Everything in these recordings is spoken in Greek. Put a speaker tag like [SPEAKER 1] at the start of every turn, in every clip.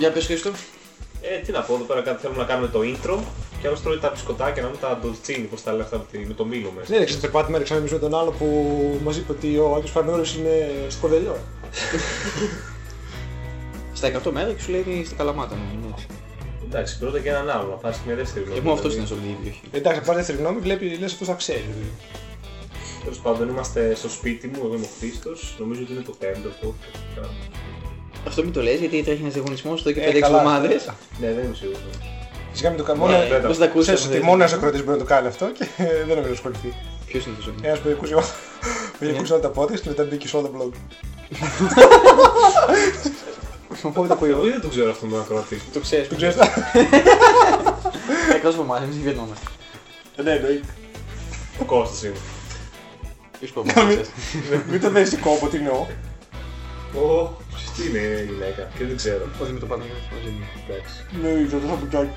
[SPEAKER 1] Για πες Χρήστο.
[SPEAKER 2] Ε, τι να πω, εδώ πέρα κάτι θέλουμε να κάνουμε το intro και άλλο τρώει τα μπισκοτάκια να με τα ντολτσίνι, πώς τα λέει αυτά με τη- με το μήλο μέσα.
[SPEAKER 3] Δεν έριξε το περπάτημα, έριξα εμεί με τον άλλο που μας είπε ότι ο Άγιος Φανόριος είναι στο κορδελιό.
[SPEAKER 1] Στα 100 μέτρα και σου λέει είναι στην Καλαμάτα. ναι.
[SPEAKER 2] Εντάξει, πρώτα και έναν άλλο, να πάρει μια δεύτερη
[SPEAKER 1] Και
[SPEAKER 2] γνώμη.
[SPEAKER 1] μόνο αυτός είναι σε όλη την περιοχή.
[SPEAKER 3] Εντάξει, αν πάρει δεύτερη γνώμη, βλέπει, λες αυτός τα ξέρει. δηλαδή.
[SPEAKER 2] Τέλος πάντων, είμαστε στο σπίτι μου, εγώ είμαι ο Χρήστος. Νομίζω ότι είναι το πέμπτο podcast.
[SPEAKER 1] Αυτό μην το λες γιατί τρέχει ένας διαγωνισμός εδώ και
[SPEAKER 3] Ε,
[SPEAKER 1] 5-6
[SPEAKER 3] καλά.
[SPEAKER 1] εβδομάδες.
[SPEAKER 2] Ναι, δεν είμαι σίγουρος.
[SPEAKER 3] Φυσικά μην το κάνει.
[SPEAKER 2] Ναι,
[SPEAKER 3] Μόνο
[SPEAKER 2] δεν
[SPEAKER 1] Πώς τα ακούσατε.
[SPEAKER 3] ξέρεις ότι μόνο ένας ακροτής μπορεί να το κάνει αυτό και δεν νομίζω να ασχοληθεί.
[SPEAKER 1] Ποιος είναι αυτός.
[SPEAKER 3] Ένας που έχει ακούσει όλα- που έχει ακούσει όλα τα podcast και μετά μπήκε σε όλα τα blog.
[SPEAKER 1] Οπότε από
[SPEAKER 2] Εγώ δεν το ξέρω αυτό τον ακροατή.
[SPEAKER 1] Το ξέρεις.
[SPEAKER 3] Το ξέρεις.
[SPEAKER 1] Εκτός από εμάς, εμείς δεν γινόμαστε.
[SPEAKER 3] Ναι, εννοείται.
[SPEAKER 2] Ο Κώστας είναι.
[SPEAKER 1] Ποιος πω εμάς.
[SPEAKER 3] Μην το δεις κόπο, τι εννοώ.
[SPEAKER 2] Ω, τι είναι η γυναίκα και δεν ξέρω.
[SPEAKER 1] Όχι με το πάνω. όχι.
[SPEAKER 2] Εντάξει.
[SPEAKER 3] Ναι, το τόσο μπουκάκι.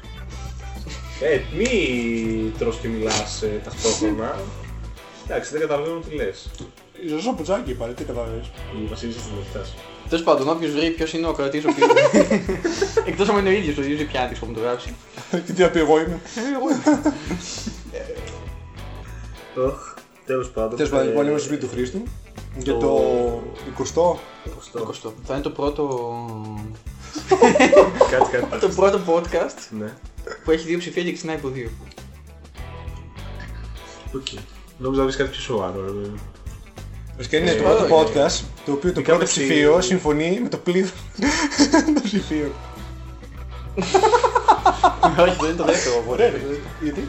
[SPEAKER 2] Ε, μη τρως και μιλάς ε, ταυτόχρονα. Εντάξει, δεν καταλαβαίνω τι λες.
[SPEAKER 3] Ζωζό πουτζάκι είπα, ρε, τι καταλαβαίνεις.
[SPEAKER 2] Η Βασίλισσα της Μελιτάς.
[SPEAKER 1] Τέλος πάντων, όποιος βρει ποιος είναι ο κρατής ο οποίος... Εκτός αν είναι ο ίδιος, ο ίδιος ή πιάνει που μου το γράψει.
[SPEAKER 3] Τι τι να πει εγώ είμαι.
[SPEAKER 2] Οχ, τέλος πάντων.
[SPEAKER 3] Τέλος πάντων,
[SPEAKER 2] ε,
[SPEAKER 3] λοιπόν, είμαστε στο σπίτι του Χρήστου. Για
[SPEAKER 2] το-
[SPEAKER 3] το 20ο.
[SPEAKER 2] εικοστό.
[SPEAKER 1] Το εικοστό. Θα είναι το πρώτο...
[SPEAKER 2] Κάτι, κάτι.
[SPEAKER 1] το πρώτο podcast
[SPEAKER 2] Ναι.
[SPEAKER 1] που έχει δύο ψηφία και ξεκινάει από δύο.
[SPEAKER 2] Οκ. Νόμιζα να βρεις κάτι πιο σοβαρό. ρε.
[SPEAKER 3] Βασικά είναι
[SPEAKER 2] Ε,
[SPEAKER 3] το πρώτο
[SPEAKER 1] ε,
[SPEAKER 3] podcast το οποίο το
[SPEAKER 2] Δικά
[SPEAKER 3] πρώτο
[SPEAKER 2] μας
[SPEAKER 3] ψηφίο
[SPEAKER 2] η-
[SPEAKER 3] συμφωνεί με το πλήθος των ψηφίων.
[SPEAKER 1] Όχι, δεν είναι το δεύτερο οπότε.
[SPEAKER 3] Γιατί;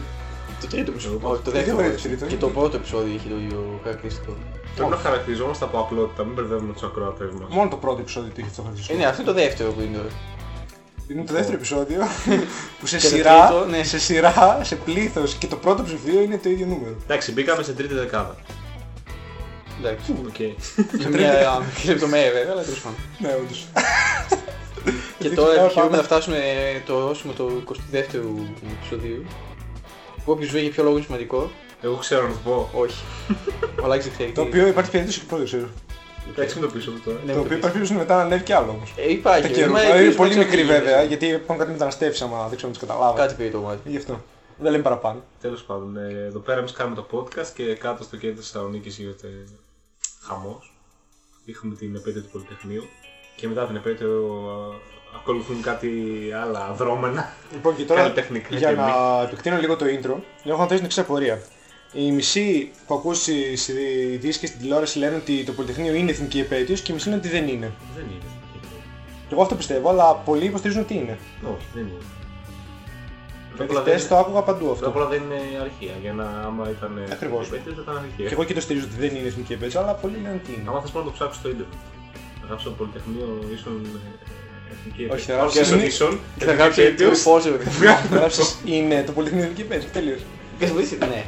[SPEAKER 1] Το τρίτο επεισόδιο. Όχι, το
[SPEAKER 3] Γιατί
[SPEAKER 1] δεύτερο.
[SPEAKER 3] δεν είναι το τρίτο,
[SPEAKER 1] Και το πρώτο επεισόδιο είχε το ίδιο χαρακτηριστικό.
[SPEAKER 2] Πρέπει να χαρακτηριζόμαστε από απλότητα, μην μπερδεύουμε τους ακροατές μας.
[SPEAKER 3] Μόνο το πρώτο επεισόδιο το είχε αυτό
[SPEAKER 1] Ε,
[SPEAKER 3] χαρακτηριστικό.
[SPEAKER 1] ναι, αυτό είναι το δεύτερο που είναι.
[SPEAKER 3] Είναι το δεύτερο επεισόδιο που σε
[SPEAKER 1] Και το
[SPEAKER 3] σειρά,
[SPEAKER 1] τρίτο, ναι.
[SPEAKER 3] σε σειρά, σε πλήθος και το πρώτο ψηφίο είναι το ίδιο νούμερο.
[SPEAKER 2] Εντάξει, μπήκαμε σε τρίτη δεκάδα.
[SPEAKER 1] Εντάξει.
[SPEAKER 2] Οκ.
[SPEAKER 1] Για μια λεπτομέρεια βέβαια, αλλά τέλος πάντων.
[SPEAKER 3] Ναι, όντως.
[SPEAKER 1] Και
[SPEAKER 3] Δεν
[SPEAKER 1] τώρα
[SPEAKER 3] ξέρω,
[SPEAKER 1] επιχειρούμε
[SPEAKER 3] πάμε.
[SPEAKER 1] να φτάσουμε το ορόσημο του 22ου επεισοδίου. Που όποιος βρει για ποιο λόγο είναι σημαντικό,
[SPEAKER 2] Εγώ ξέρω να το πω.
[SPEAKER 1] όχι. Ο Λάκης δεν ξέρει.
[SPEAKER 3] Το
[SPEAKER 1] τι-
[SPEAKER 3] οποίο υπάρχει περίπτωση και πρώτο ξέρω.
[SPEAKER 2] Εντάξει, μην το πεις αυτό τώρα.
[SPEAKER 1] Ναι,
[SPEAKER 3] Το
[SPEAKER 1] το
[SPEAKER 3] οποίο
[SPEAKER 1] πεις.
[SPEAKER 3] υπάρχει περίπτωση μετά να ανέβει κι άλλο όμως.
[SPEAKER 1] Ε, υπάρχει.
[SPEAKER 3] Τα
[SPEAKER 1] μα
[SPEAKER 3] καιρού.
[SPEAKER 1] εκεί
[SPEAKER 3] Είναι
[SPEAKER 1] σου
[SPEAKER 3] πολύ
[SPEAKER 1] παίξω
[SPEAKER 3] μικρή
[SPEAKER 1] λίγες.
[SPEAKER 3] βέβαια, γιατί υπάρχουν κάτι μεταναστεύσει άμα δεν ξέρω να τις καταλάβω.
[SPEAKER 1] Κάτι περί το μάτι.
[SPEAKER 3] Γι' αυτό. Δεν λέμε παραπάνω.
[SPEAKER 2] Τέλος πάντων, ε, εδώ πέρα εμείς κάνουμε το podcast και κάτω στο κέντρο της Θεσσαλονίκης γίνεται χαμός. Είχαμε την επέτειο του Πολυτεχνείου και μετά την επέτειο α, ακολουθούν κάτι άλλα δρόμενα.
[SPEAKER 3] Λοιπόν, και τώρα
[SPEAKER 2] Καλλιτεχνικά
[SPEAKER 3] για
[SPEAKER 2] και
[SPEAKER 3] να επεκτείνω λίγο το intro, έχω να θέσει την εξή απορία. Οι μισοί που ακούσει στις ειδήσεις και στην τηλεόραση λένε ότι το Πολυτεχνείο είναι εθνική επέτειος και οι μισοί λένε ότι δεν είναι.
[SPEAKER 2] Δεν είναι.
[SPEAKER 3] Και εγώ αυτό πιστεύω, αλλά πολλοί υποστηρίζουν ότι είναι.
[SPEAKER 2] Όχι, δεν είναι. Πρώτα
[SPEAKER 3] Γιατί
[SPEAKER 2] απ' όλα δεν
[SPEAKER 3] χθες το άκουγα παντού
[SPEAKER 2] Πρώτα απ'
[SPEAKER 3] αυτό.
[SPEAKER 2] όλα δεν είναι αρχεία. Για να άμα ήταν
[SPEAKER 3] Ακριβώς.
[SPEAKER 2] επέτειος, θα ήταν αρχεία.
[SPEAKER 3] Και εγώ και το στηρίζω ότι δεν είναι εθνική επέτειος, αλλά πολλοί λένε ότι είναι.
[SPEAKER 2] Άμα θες μόνο να το ψάξεις στο ίντερνετ. Θα γράψω Πολυτεχνείο ίσον ε, εθνική
[SPEAKER 3] Όχι,
[SPEAKER 2] επέτειο.
[SPEAKER 3] θα γράψεις
[SPEAKER 2] Ίσον
[SPEAKER 3] είναι-
[SPEAKER 2] ίσον
[SPEAKER 1] Και θα γράψει το
[SPEAKER 2] επέτειος.
[SPEAKER 1] πόσο.
[SPEAKER 3] Να γράψεις είναι το Πολυτεχνείο εθνική επέτειος, τελείως.
[SPEAKER 1] Και σου πεις, ναι.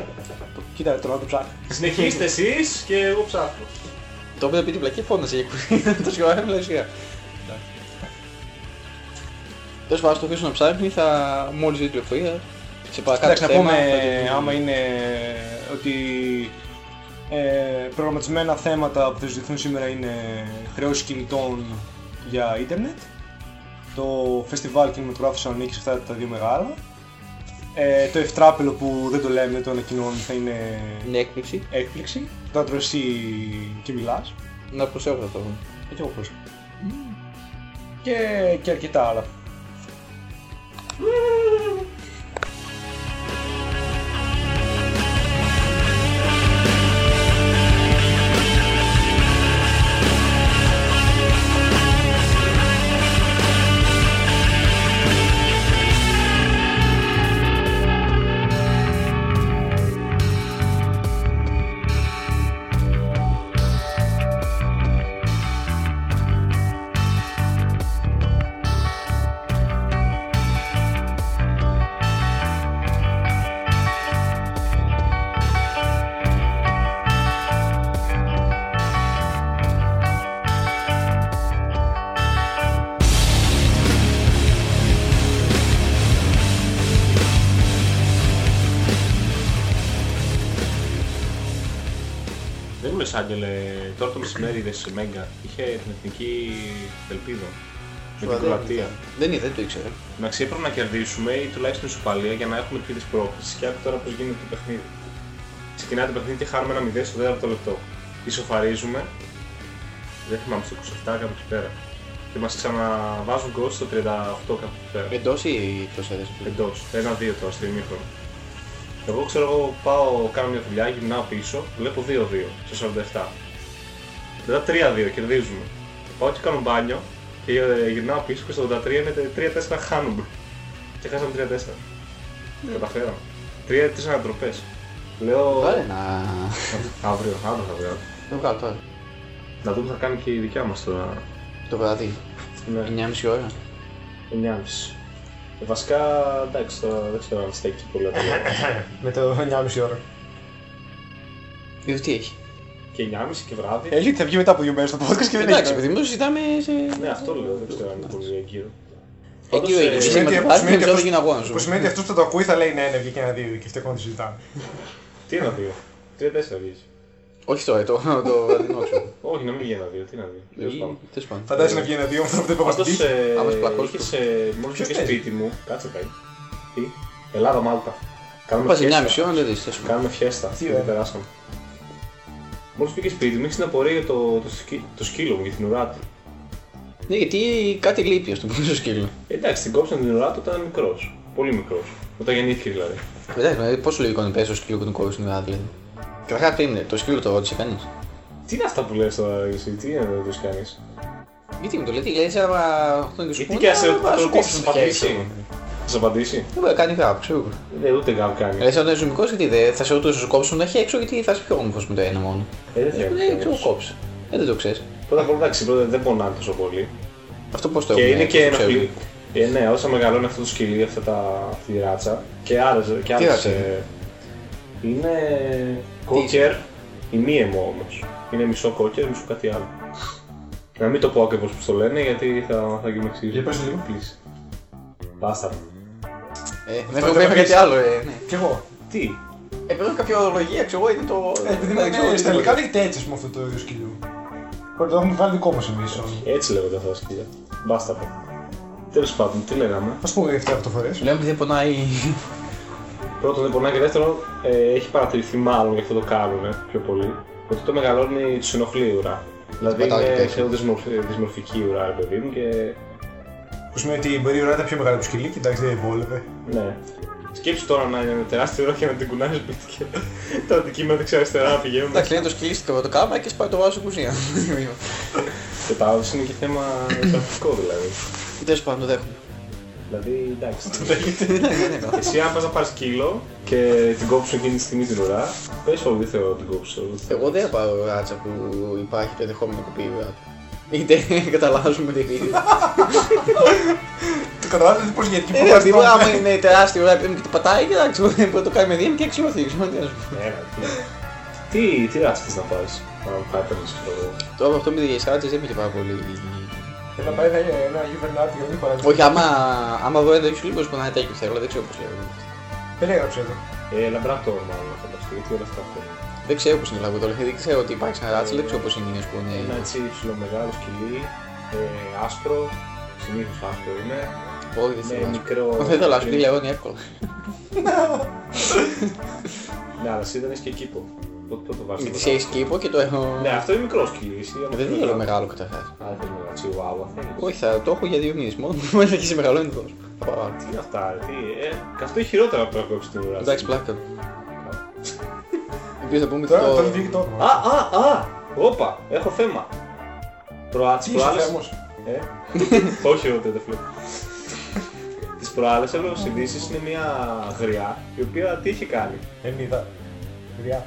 [SPEAKER 3] Κοίτα, τώρα να το ψάχνω.
[SPEAKER 2] Συνεχίστε εσείς και εγώ ψάχνω.
[SPEAKER 1] Το έπαιρνε πει την πλακή φώνασε για κουζίνα. Το σιγά έμεινε σιγά. Τέλος πάντων, στο αφήσω να ψάχνει, θα μόλις δει πληροφορία. Σε παρακάτω
[SPEAKER 3] Εντάξει, να
[SPEAKER 1] θέμα,
[SPEAKER 3] πούμε
[SPEAKER 1] θα το-
[SPEAKER 3] άμα είναι ότι ε, προγραμματισμένα θέματα που θα συζητηθούν σήμερα είναι χρεώσεις κινητών για ίντερνετ, το φεστιβάλ κινηματογράφου Θεσσαλονίκης, αυτά τα δύο μεγάλα, ε, το ευτράπελο που δεν το λέμε, το ανακοινώνουν θα είναι
[SPEAKER 1] Είναι έκπληξη.
[SPEAKER 3] έκπληξη, το άντρο εσύ και μιλάς,
[SPEAKER 1] Να προσέχω αυτό.
[SPEAKER 3] και εγώ πρόσεχα. Και, και αρκετά άλλα.
[SPEAKER 2] Δεν είμαι σαν Άγγελε, τώρα το μεσημέρι είδες σε Μέγκα, είχε την εθνική ελπίδα. Με
[SPEAKER 1] Σοβαρά,
[SPEAKER 2] την Κροατία.
[SPEAKER 1] Δεν είναι, δεν το ήξερα.
[SPEAKER 2] Εντάξει, έπρεπε να κερδίσουμε ή τουλάχιστον ισοπαλία για να έχουμε τρίτη πρόκληση. Και άκου τώρα πώς γίνεται το παιχνίδι. Ξεκινάει το παιχνίδι και χάνουμε ένα 0 στο 4ο λεπτό. Ισοφαρίζουμε. Δεν θυμάμαι στο 27 κάπου εκεί πέρα. Και μας ξαναβάζουν γκολ στο 38 κάπου εκεί πέρα.
[SPEAKER 1] Εντός ή εκτός έδρα.
[SPEAKER 2] Εντός. Ένα-δύο τώρα στο ημίχρονο. Εγώ ξέρω, εγώ πάω, κάνω μια δουλειά, γυρνάω πίσω, βλέπω 2-2 στο 47. Μετά 3-2, κερδίζουμε. Πάω και κάνω μπάνιο και ε, γυρνάω πίσω και στο 83 είναι 3-4 χάνουμε. Και χάσαμε 3-4. Καταφέραμε. 3-4 ανατροπές. Λέω.
[SPEAKER 1] Βάλε να.
[SPEAKER 2] Αύριο, αύριο θα βγάλω.
[SPEAKER 1] Το βγάλω τώρα.
[SPEAKER 2] Να δούμε τι θα κάνει και η δικιά μας τώρα.
[SPEAKER 1] Το βράδυ.
[SPEAKER 2] Ναι,
[SPEAKER 1] 9,5 ώρα.
[SPEAKER 2] 9.30. Ε, βασικά, εντάξει, τώρα δεν ξέρω αν στέκεις πολύ το
[SPEAKER 3] Με το 9,5 ώρα.
[SPEAKER 1] Είδε τι έχει.
[SPEAKER 2] Και 9.30 και βράδυ.
[SPEAKER 3] Ε, θα βγει μετά από δύο μέρες το podcast και δεν
[SPEAKER 1] Εντάξει,
[SPEAKER 3] έχει.
[SPEAKER 1] παιδί μου, συζητάμε σε.
[SPEAKER 2] Ναι, αυτό λέω, δεν ξέρω αν είναι πολύ εγκύρο.
[SPEAKER 1] Εκεί
[SPEAKER 2] Πάντως,
[SPEAKER 1] ο
[SPEAKER 2] ε,
[SPEAKER 1] ίδιο.
[SPEAKER 3] σημαίνει
[SPEAKER 1] Σήμερα
[SPEAKER 3] ότι-
[SPEAKER 1] το πάρει
[SPEAKER 3] σημαίνει
[SPEAKER 1] και
[SPEAKER 3] ότι
[SPEAKER 1] δεν γίνει αγώνα.
[SPEAKER 3] Που σημαίνει ότι αυτός που θα το ακούει θα λέει ναι, ναι, βγήκε ένα δύο και αυτό ακόμα το συζητάμε.
[SPEAKER 2] Τι ένα δύο; Τρία-τέσσερα βγήκε.
[SPEAKER 1] Όχι τώρα, το, το βραδινό ξέρω.
[SPEAKER 2] Όχι, να μην γίνει ένα δύο. Τι να δύο; Τέλος πάντων.
[SPEAKER 1] Τέλος πάντων.
[SPEAKER 3] Φαντάζεσαι να βγει ένα δύο, θα δεν
[SPEAKER 2] Πάντως,
[SPEAKER 3] είπα
[SPEAKER 2] ε,
[SPEAKER 1] Άμα σπλακώσει
[SPEAKER 2] είχες, ε, μόλις
[SPEAKER 3] Ποιος
[SPEAKER 2] πήγε
[SPEAKER 3] παίζει;
[SPEAKER 2] σπίτι μου, κάτσε πάει. Τι, Ελλάδα Μάλτα. Κάνουμε
[SPEAKER 1] Πας
[SPEAKER 2] φιέστα.
[SPEAKER 1] 9,5 ώρα, δεν δεις. α πούμε.
[SPEAKER 2] Κάνουμε φιέστα.
[SPEAKER 3] Τι
[SPEAKER 2] Δεν
[SPEAKER 3] ωραία.
[SPEAKER 2] περάσαμε. Μόλις πήγες σπίτι μου, είχες την απορία για το, το, σκι- το σκύλο μου, για την ουρά του.
[SPEAKER 1] Ναι, γιατί κάτι λείπει ας το πούμε στο σκύλο.
[SPEAKER 2] Ε, Εντάξει, την κόψαν την ουρά του όταν ήταν μικρός. Πολύ μικρός. Όταν γεννήθηκε δηλαδή.
[SPEAKER 1] Εντάξει, δηλαδή, πόσο λογικό είναι να πέσει το σκύλο που τον κόβεις στην ουρά δηλαδή. Καταρχά πριν, το σκύλο το ρώτησε κανείς.
[SPEAKER 2] Τι είναι αυτά που λες τώρα εσύ, τι είναι να το κάνεις.
[SPEAKER 1] Γιατί μου το λέει, λέει, άμα αυτό είναι και σου
[SPEAKER 2] Γιατί
[SPEAKER 1] πούνε,
[SPEAKER 2] και ας σε
[SPEAKER 1] α,
[SPEAKER 2] θα
[SPEAKER 1] σου
[SPEAKER 2] το
[SPEAKER 1] κόψουν
[SPEAKER 2] ρωτήσεις,
[SPEAKER 1] τα
[SPEAKER 2] θα
[SPEAKER 1] χέρια.
[SPEAKER 2] απαντήσει; Θα σου απαντήσει.
[SPEAKER 1] Δεν μπορεί να κάνει γράμμα, ξέρω εγώ.
[SPEAKER 2] Δεν ούτε γάμ κάνει.
[SPEAKER 1] Δηλαδή, όταν είσαι ζωμικό, γιατί δεν θα σε ρωτούσε να σου κόψουν τα χέρια έξω, γιατί θα είσαι πιο όμορφος με το ένα μόνο.
[SPEAKER 2] Ε, δεν
[SPEAKER 1] Ε,
[SPEAKER 2] θέλει.
[SPEAKER 1] Δεν ξέρω, κόψε. Ε, δεν το ξέρεις.
[SPEAKER 2] Πρώτα απ' όλα εντάξει, πρώτα δεν πονάνε τόσο πολύ.
[SPEAKER 1] Αυτό πώς το
[SPEAKER 2] Και
[SPEAKER 1] έχουμε,
[SPEAKER 2] είναι και
[SPEAKER 1] το ξέρουμε.
[SPEAKER 2] ενοχλή. Ε, ναι, όσο μεγαλώνει αυτό το σκυλί, αυτά τα, αυτή τη ράτσα και άλλες, και άλλες
[SPEAKER 1] ράτσα
[SPEAKER 2] ε, είναι; κόκερ, η μία μου όμως. Είναι μισό κόκερ, μισό κάτι άλλο. Να μην το πω ακριβώς πώς το λένε, γιατί θα, θα γίνω εξήγηση.
[SPEAKER 3] Για πες λίγο.
[SPEAKER 2] Please. Μπάστα.
[SPEAKER 1] Ε, δεν
[SPEAKER 3] Αυτό
[SPEAKER 1] έχω
[SPEAKER 3] ήταν
[SPEAKER 1] πει κάτι
[SPEAKER 3] πίσω.
[SPEAKER 1] άλλο, ε. ναι.
[SPEAKER 3] Κι εγώ.
[SPEAKER 2] Τι,
[SPEAKER 1] Ε, πρέπει να κάποια ορολογία, ξέρω εγώ, είναι το.
[SPEAKER 3] Ε, Επειδή
[SPEAKER 1] δεν ξέρω,
[SPEAKER 3] είναι
[SPEAKER 1] είναι
[SPEAKER 3] στα ελληνικά
[SPEAKER 1] το-
[SPEAKER 3] λέγεται έτσι, ας πούμε, αυτό το είδος σκυλιού. Πρώτα το έχουμε βάλει δικό μας εμείς.
[SPEAKER 2] έτσι λέγονται αυτά τα σκυλιά. Μπάστα πω. Τέλος πάντων, τι λέγαμε;
[SPEAKER 3] Ας πούμε για 7 φορές.
[SPEAKER 1] Λέμε ότι δεν πονάει.
[SPEAKER 2] Πρώτον δεν πονάει και δεύτερον ε, έχει παρατηρηθεί μάλλον γι' αυτό το κάνουν πιο πολύ. Ότι το μεγαλώνει τους ενοχλεί η ουρά. Δηλαδή
[SPEAKER 1] πατάει και
[SPEAKER 2] είναι
[SPEAKER 1] τέτοια.
[SPEAKER 2] σχεδόν δυσμορφ- δυσμορφική η ουρά, ρε παιδί μου και
[SPEAKER 3] Που σημαίνει ότι μπορεί η ουρά να είναι πιο μεγάλη από το σκυλί και εντάξει δεν βόλευε.
[SPEAKER 2] ναι. Σκέψου τώρα να είναι τεράστια ουρά και να την κουνάει σπίτι και τα αντικείμενα δεξιά-αριστερά να πηγαίνουν.
[SPEAKER 1] Εντάξει, λένε το σκυλίστηκε από το κάμα και σπάει το βάζο κουζίνα.
[SPEAKER 2] Και τα άλλα είναι και θέμα πρακτικό δηλαδή.
[SPEAKER 1] Τέλος πάντων, το δέχομαι.
[SPEAKER 2] Δηλαδή εντάξει.
[SPEAKER 1] Ναι, ναι, ναι.
[SPEAKER 2] Εσύ αν πας να πάρεις κιλό και την κόψουν εκείνη τη στιγμή την ουρά, πες όχι δεν θέλω να την κόψω.
[SPEAKER 1] Εγώ δεν θα πάρω ράτσα που υπάρχει το ενδεχόμενο να κοπεί η ουρά του. Είτε καταλάβουμε τη βίντεο.
[SPEAKER 3] Το καταλάβετε πώς γιατί
[SPEAKER 1] Ε, δηλαδή, άμα είναι τεράστια ουρά επειδή και το πατάει, κοιτάξτε, μπορεί να το κάνει με δύο και αξιωθεί. ξέρω τι να σου πω.
[SPEAKER 2] Έλα, τι, τι, τι ράτσα θες να πάρεις, να πάει παίρνεις το
[SPEAKER 1] Τώρα αυτό με τις ράτσες δεν είμαι και πάρα πολύ.
[SPEAKER 3] Θα πάει θα είναι ένα γιουβερνάτι για να μην παραδείγει.
[SPEAKER 1] Όχι, άμα, άμα δω ένα τέτοιο λίγο μπορεί να είναι τέτοιο θέλω, δεν ξέρω πώς λέγεται.
[SPEAKER 3] Δεν έγραψε εδώ.
[SPEAKER 2] Ε, λαμπράτορ μάλλον να φανταστεί, γιατί όλα αυτά αυτό.
[SPEAKER 1] Δεν ξέρω πώς είναι λαγό τώρα, δεν ξέρω ότι υπάρχει ένα ράτσο, δεν ξέρω πώς είναι, ας πούμε.
[SPEAKER 2] Ένα έτσι ψιλομεγάλο σκυλί, ε, άσπρο, συνήθως άσπρο είναι,
[SPEAKER 1] Όχι, δεν
[SPEAKER 2] με
[SPEAKER 1] θέλω.
[SPEAKER 2] μικρό...
[SPEAKER 1] Δεν θέλω, ας πούμε, λιαγώνει εύκολα.
[SPEAKER 2] Ναι, αλλά εσύ δεν έχεις και κήπο. Πότε πότε το βάζεις
[SPEAKER 1] Γιατί
[SPEAKER 2] το
[SPEAKER 1] έχεις κήπο και το έχω.
[SPEAKER 2] Ναι, αυτό είναι μικρό σκυλί, εσύ άμα
[SPEAKER 1] Δεν
[SPEAKER 2] θες
[SPEAKER 1] θέλω μεγάλο καταρχάς.
[SPEAKER 2] Α, δεν θέλω μεγάλο, τσιουάουα θέλεις.
[SPEAKER 1] Όχι, θα το έχω για δύο μήνες μόνο. Μόνο και σε μεγαλώνει το Θα πάω άλλο.
[SPEAKER 2] Τι είναι αυτά, ρε, τι, ε, και αυτό είναι χειρότερα από το να κόψεις την ουρά.
[SPEAKER 1] Εντάξει, πλάκα. Επίσης θα πούμε
[SPEAKER 3] Τώρα
[SPEAKER 1] το...
[SPEAKER 3] τώρα βγήκε το όνομα.
[SPEAKER 2] Α, α, α, όπα, έχω θέμα. Προάτς,
[SPEAKER 3] Τι είσαι
[SPEAKER 2] προάλλες,
[SPEAKER 3] θέμος.
[SPEAKER 2] Ε, όχι εγώ δεν βλέπω. Τις προάλλες έβλεπα στις ειδήσεις είναι μια γριά η οποία τι έχει κάνει;
[SPEAKER 3] Ελληνίδα. Γριά.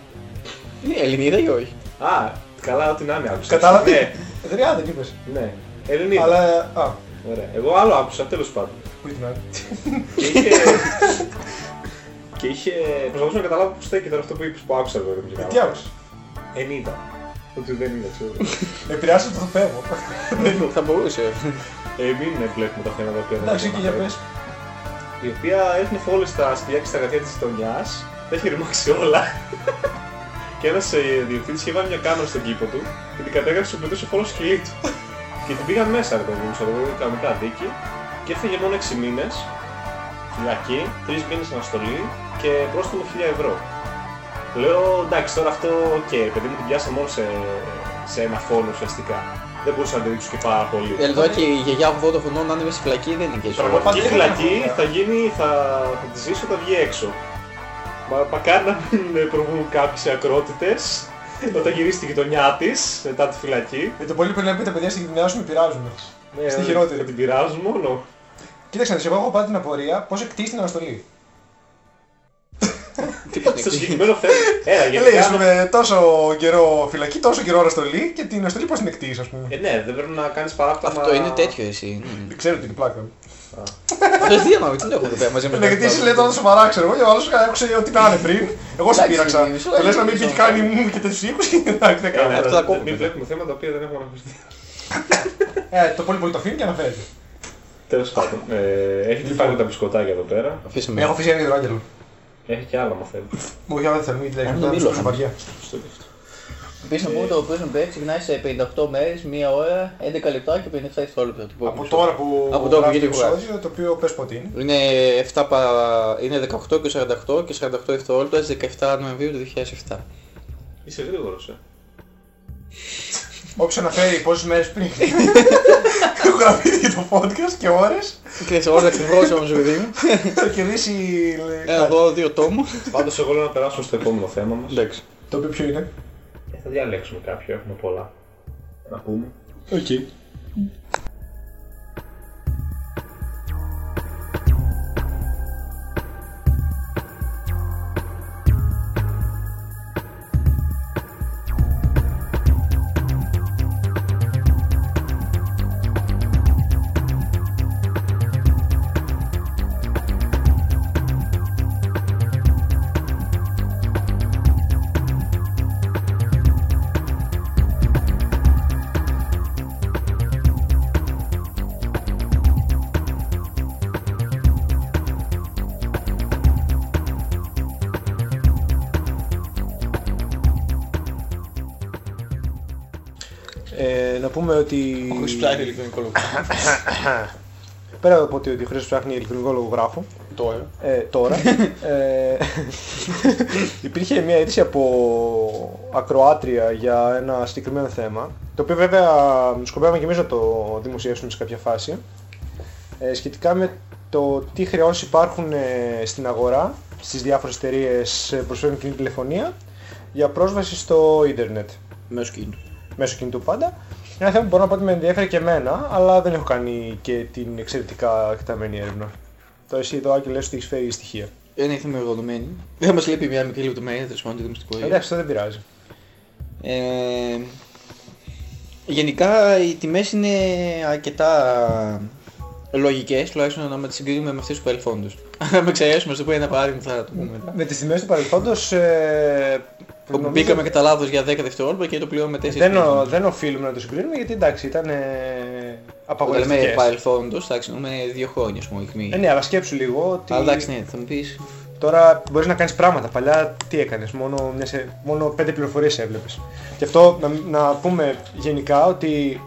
[SPEAKER 1] Είναι Ελληνίδα ή όχι;
[SPEAKER 2] Α, καλά ό,τι να είναι άκουσα.
[SPEAKER 3] Κατάλαβες;
[SPEAKER 2] Ναι,
[SPEAKER 3] Γριά δεν είπες.
[SPEAKER 2] ναι. Ελληνίδα.
[SPEAKER 3] Αλλά, α,
[SPEAKER 2] Ωραία. Εγώ άλλο άκουσα, τέλος πάντων.
[SPEAKER 3] πού την άλλη;
[SPEAKER 2] Και είχε... και είχε... Προσπαθούσα να καταλάβω πώς στέκεται αυτό που είπες που άκουσα εδώ. δεν
[SPEAKER 3] Ε,
[SPEAKER 2] ξέρω.
[SPEAKER 3] Τι άκουσες;
[SPEAKER 2] Ενίδα. Ότι δεν είναι, ξέρω.
[SPEAKER 3] Επηρεάσε το φεύγω.
[SPEAKER 1] Θα μπορούσε.
[SPEAKER 2] Ε, μην βλέπουμε τα θέματα που
[SPEAKER 3] Εντάξει και για πες.
[SPEAKER 2] η οποία έδινε φόλες στα σκυλιά και στα γατιά της γειτονιάς, τα έχει ρημάξει όλα. και ένας ε, διευθυντής είχε βάλει μια κάμερα στον κήπο του και την κατέγραψε που πετούσε φόλο σκυλί του. Και την πήγαν μέσα, ρε παιδί μου, στο κανονικά δίκη και έφυγε μόνο 6 μήνες φυλακή, 3 μήνες αναστολή και πρόστιμο 1000 ευρώ. Λέω εντάξει, τώρα αυτό, οκ, παιδί μου την πιάσαμε μόνο σε, σε ένα φόνο ουσιαστικά. Δεν μπορούσα να τη ρίξω και πάρα πολύ.
[SPEAKER 1] Ε, Εδώ και η γιαγιά 80 χρονών να είναι μέσα στη φυλακή δεν είναι και
[SPEAKER 2] Η πραγματική φυλακή θα γίνει, θα, θα τη ζήσει όταν βγει έξω. Μα μακάρι να μην προβούν κάποιες ακρότητες όταν γυρίσει στη γειτονιά της μετά τη φυλακή.
[SPEAKER 3] Με το πολύ πριν να πει τα παιδιά στην γειτονιά σου με πειράζουν.
[SPEAKER 2] Ναι,
[SPEAKER 3] Στη
[SPEAKER 2] θα
[SPEAKER 3] χειρότερη.
[SPEAKER 2] την πειράζουν μόνο.
[SPEAKER 3] Κοίταξε, να δεις, εγώ έχω πάντα την απορία πώς εκτίεις την αναστολή.
[SPEAKER 2] Στο συγκεκριμένο θέμα. Έλα,
[SPEAKER 3] Και λέει,
[SPEAKER 2] γενικά.
[SPEAKER 3] ας πούμε, τόσο καιρό φυλακή, τόσο καιρό αναστολή και την αναστολή πώς την εκτίσεις, ας πούμε.
[SPEAKER 2] Ε, ναι, δεν πρέπει να κάνεις παράπτωμα.
[SPEAKER 1] Αυτό είναι τέτοιο εσύ.
[SPEAKER 3] Δεν ξέρω τι είναι πλάκα.
[SPEAKER 1] Δεν διαμάμε, τι έχω εδώ πέρα μαζί με
[SPEAKER 3] Ναι, γιατί εσύ λέει τώρα σοβαρά, ξέρω εγώ, και ο άλλος άκουσε ό,τι να είναι πριν. Εγώ σε
[SPEAKER 1] Εντάξει,
[SPEAKER 3] πείραξα.
[SPEAKER 1] μισό
[SPEAKER 3] Το λες να μην
[SPEAKER 1] λεπτό.
[SPEAKER 3] πει κάνει μου και τέτοιους οίκους και εντάξει δεν
[SPEAKER 2] Ε, ναι,
[SPEAKER 3] κάνω.
[SPEAKER 1] Αυτό
[SPEAKER 2] αλλά
[SPEAKER 1] θα κόβουμε.
[SPEAKER 2] Μην βλέπουμε θέματα τα οποία δεν έχουμε αναφερθεί.
[SPEAKER 3] Ε, το πολύ πολύ το αφήνει και αναφέρεται.
[SPEAKER 2] Τέλος πάντων. Ε, έχει πάρει τα μπισκοτάκια εδώ πέρα.
[SPEAKER 1] Αφήστε
[SPEAKER 3] Έχω
[SPEAKER 1] με.
[SPEAKER 3] αφήσει ένα υδροάγγελο.
[SPEAKER 2] Έχει και άλλα, μα θέλεις.
[SPEAKER 3] Μου όχι, δεν θέλουμε, γιατί
[SPEAKER 1] Αν
[SPEAKER 3] δεν
[SPEAKER 1] μιλώ,
[SPEAKER 3] θα βαριά.
[SPEAKER 2] Στο και αυτό.
[SPEAKER 1] Επίσης να πούμε το Prison Break ξεκινάει σε 58 μέρες, 1 ώρα, 11 λεπτά και 57 δευτερόλεπτα. του
[SPEAKER 3] Από
[SPEAKER 1] επόμενου
[SPEAKER 3] τώρα που
[SPEAKER 1] Από τώρα που
[SPEAKER 3] γράφει το
[SPEAKER 1] γίνεται γράφει.
[SPEAKER 3] επεισόδιο, το οποίο πες πότε είναι.
[SPEAKER 1] Είναι, 7 πα... είναι 18 και 48 και 48 δευτερόλεπτα στις 17 Νοεμβρίου του 2007.
[SPEAKER 2] Είσαι γρήγορος, ε.
[SPEAKER 3] Όποιος αναφέρει πόσες μέρες πριν έχω γραφεί για το podcast και ώρες,
[SPEAKER 1] Και σε όλα ακριβώς όμως παιδί μου.
[SPEAKER 3] θα κερδίσει λέει,
[SPEAKER 1] Ένα
[SPEAKER 3] κάτι.
[SPEAKER 1] δώρο δύο τόμου.
[SPEAKER 2] Πάντως εγώ λέω να περάσουμε στο επόμενο θέμα μας.
[SPEAKER 1] Εντάξει.
[SPEAKER 3] Το οποίο ποιο είναι;
[SPEAKER 2] Ε, θα διαλέξουμε κάποιο, έχουμε πολλά. Να πούμε.
[SPEAKER 3] Οκ. Ε, να πούμε ότι...
[SPEAKER 1] Ο Χρήστος ψάχνει ηλεκτρονικό λόγο.
[SPEAKER 3] Πέρα από ότι ο Χρήστος ψάχνει ηλεκτρονικό λογογράφο,
[SPEAKER 1] Τώρα.
[SPEAKER 3] ε, τώρα, ε, υπήρχε μια αίτηση από ακροάτρια για ένα συγκεκριμένο θέμα, το οποίο βέβαια σκοπεύαμε και εμείς να το δημοσιεύσουμε σε κάποια φάση, ε, σχετικά με το τι χρεώσεις υπάρχουν ε, στην αγορά, στις διάφορες εταιρείες ε, που προσφέρουν κοινή τηλεφωνία, για πρόσβαση στο ίντερνετ
[SPEAKER 1] Μέσω κινητού.
[SPEAKER 3] Μέσω κινητού πάντα. Ένα θέμα που μπορώ να πω ότι με ενδιαφέρει και εμένα, αλλά δεν έχω κάνει και την εξαιρετικά εκταμένη έρευνα. Τώρα εσύ εδώ Άκη λες ότι έχεις φέρει στοιχεία.
[SPEAKER 1] Δεν ήρθαμε εργοδομένοι. Δεν μας λείπει μια μικρή λεπτομέρεια, τέλος πάντων, δεν μυστικό.
[SPEAKER 3] Εντάξει, αυτό δεν πειράζει.
[SPEAKER 1] Ε, γενικά οι τιμές είναι αρκετά λογικές, τουλάχιστον να τις συγκρίνουμε με αυτές του παρελθόντος. Αν με εξαιρέσουμε, στο πω ένα παράδειγμα θα το πούμε μετά.
[SPEAKER 3] Με τις τιμές του παρελθόντος ε,
[SPEAKER 1] Όπου
[SPEAKER 3] νομίζω
[SPEAKER 1] μπήκαμε κατά λάθος για 10 δευτερόλεπτα και το πληρώνουμε 4
[SPEAKER 3] δεν, ο- δεν οφείλουμε να το συγκρίνουμε γιατί εντάξει ήταν ε,
[SPEAKER 1] Όταν λέμε
[SPEAKER 3] απαγορευτικές.
[SPEAKER 1] παρελθόντος, εντάξει, εννοούμε δύο χρόνια, ας πούμε, ρυθμοί.
[SPEAKER 3] Ε, ναι, αλλά σκέψου λίγο ότι
[SPEAKER 1] Αλλά εντάξει, ναι, θα μου πεις.
[SPEAKER 3] τώρα μπορείς να κάνεις πράγματα. Παλιά τι έκανες, μόνο, μια σε, μόνο πέντε πληροφορίες έβλεπες. Και αυτό να, να πούμε γενικά ότι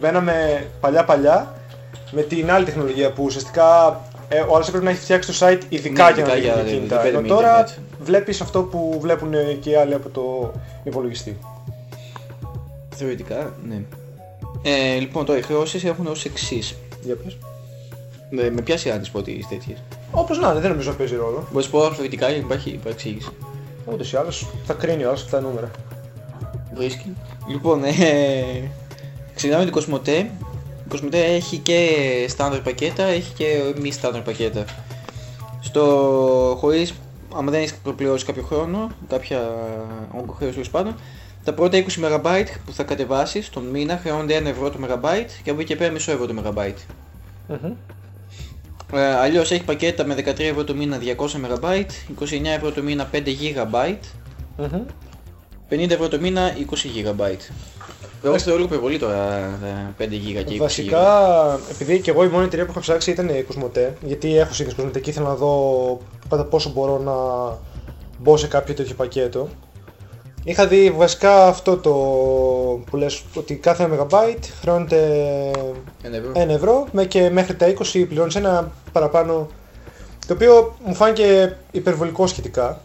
[SPEAKER 3] μπαίναμε παλιά παλιά με την άλλη τεχνολογία που ουσιαστικά ε, ο άλλος έπρεπε να έχει φτιάξει το site ειδικά
[SPEAKER 1] Ναι,
[SPEAKER 3] για να
[SPEAKER 1] ειδικά
[SPEAKER 3] δει
[SPEAKER 1] για-
[SPEAKER 3] κινητά.
[SPEAKER 1] για
[SPEAKER 3] Ενώ
[SPEAKER 1] με
[SPEAKER 3] τώρα
[SPEAKER 1] ίντερνετ.
[SPEAKER 3] βλέπεις αυτό που βλέπουν και οι άλλοι από το υπολογιστή.
[SPEAKER 1] Θεωρητικά, ναι. Ε, λοιπόν, τώρα οι χρεώσεις έχουν ως εξής.
[SPEAKER 3] Για πες.
[SPEAKER 1] Με, με ποια σειρά να τις πω τις τέτοιες;
[SPEAKER 3] Όπως να είναι, δεν νομίζω να παίζει ρόλο.
[SPEAKER 1] Μπορείς να πω αλφαβητικά για να υπάρχει παρεξήγηση.
[SPEAKER 3] Ούτως ή άλλως θα κρίνει ο άλλος αυτά τα νούμερα.
[SPEAKER 1] Βρίσκει. Λοιπόν, ε, ξεκινάμε την Κοσμοτέ. Η Κοσμοτέ έχει και στάνταρ πακέτα, έχει και μη στάνταρ πακέτα. Στο χωρίς, άμα δεν έχεις προπληρώσει κάποιο χρόνο, κάποια όγκο χρέος τέλος πάντων, τα πρώτα 20 MB που θα κατεβάσεις τον μήνα χρεώνονται 1 ευρώ το MB και από εκεί και πέρα μισό ευρώ το MB.
[SPEAKER 3] Μμμ.
[SPEAKER 1] Ε, αλλιώς έχει πακέτα με 13 ευρώ το μήνα 200 MB, 29 ευρώ το μήνα 5 GB,
[SPEAKER 3] Μμμ.
[SPEAKER 1] 50 ευρώ το μήνα 20 GB. Εγώ θεωρώ λίγο πολύ τώρα τα 5 GB και 20
[SPEAKER 3] Βασικά, επειδή και εγώ η μόνη εταιρεία που είχα ψάξει ήταν η Κοσμοτέ, γιατί έχω σύνδεση Κοσμοτέ και ήθελα να δω κατά πόσο μπορώ να μπω σε κάποιο τέτοιο πακέτο. Είχα δει βασικά αυτό το που λες ότι κάθε MB χρεώνεται
[SPEAKER 1] Ένα ευρώ.
[SPEAKER 3] 1 ευρώ με και μέχρι τα 20 πληρώνεις ένα παραπάνω το οποίο μου φάνηκε υπερβολικό σχετικά.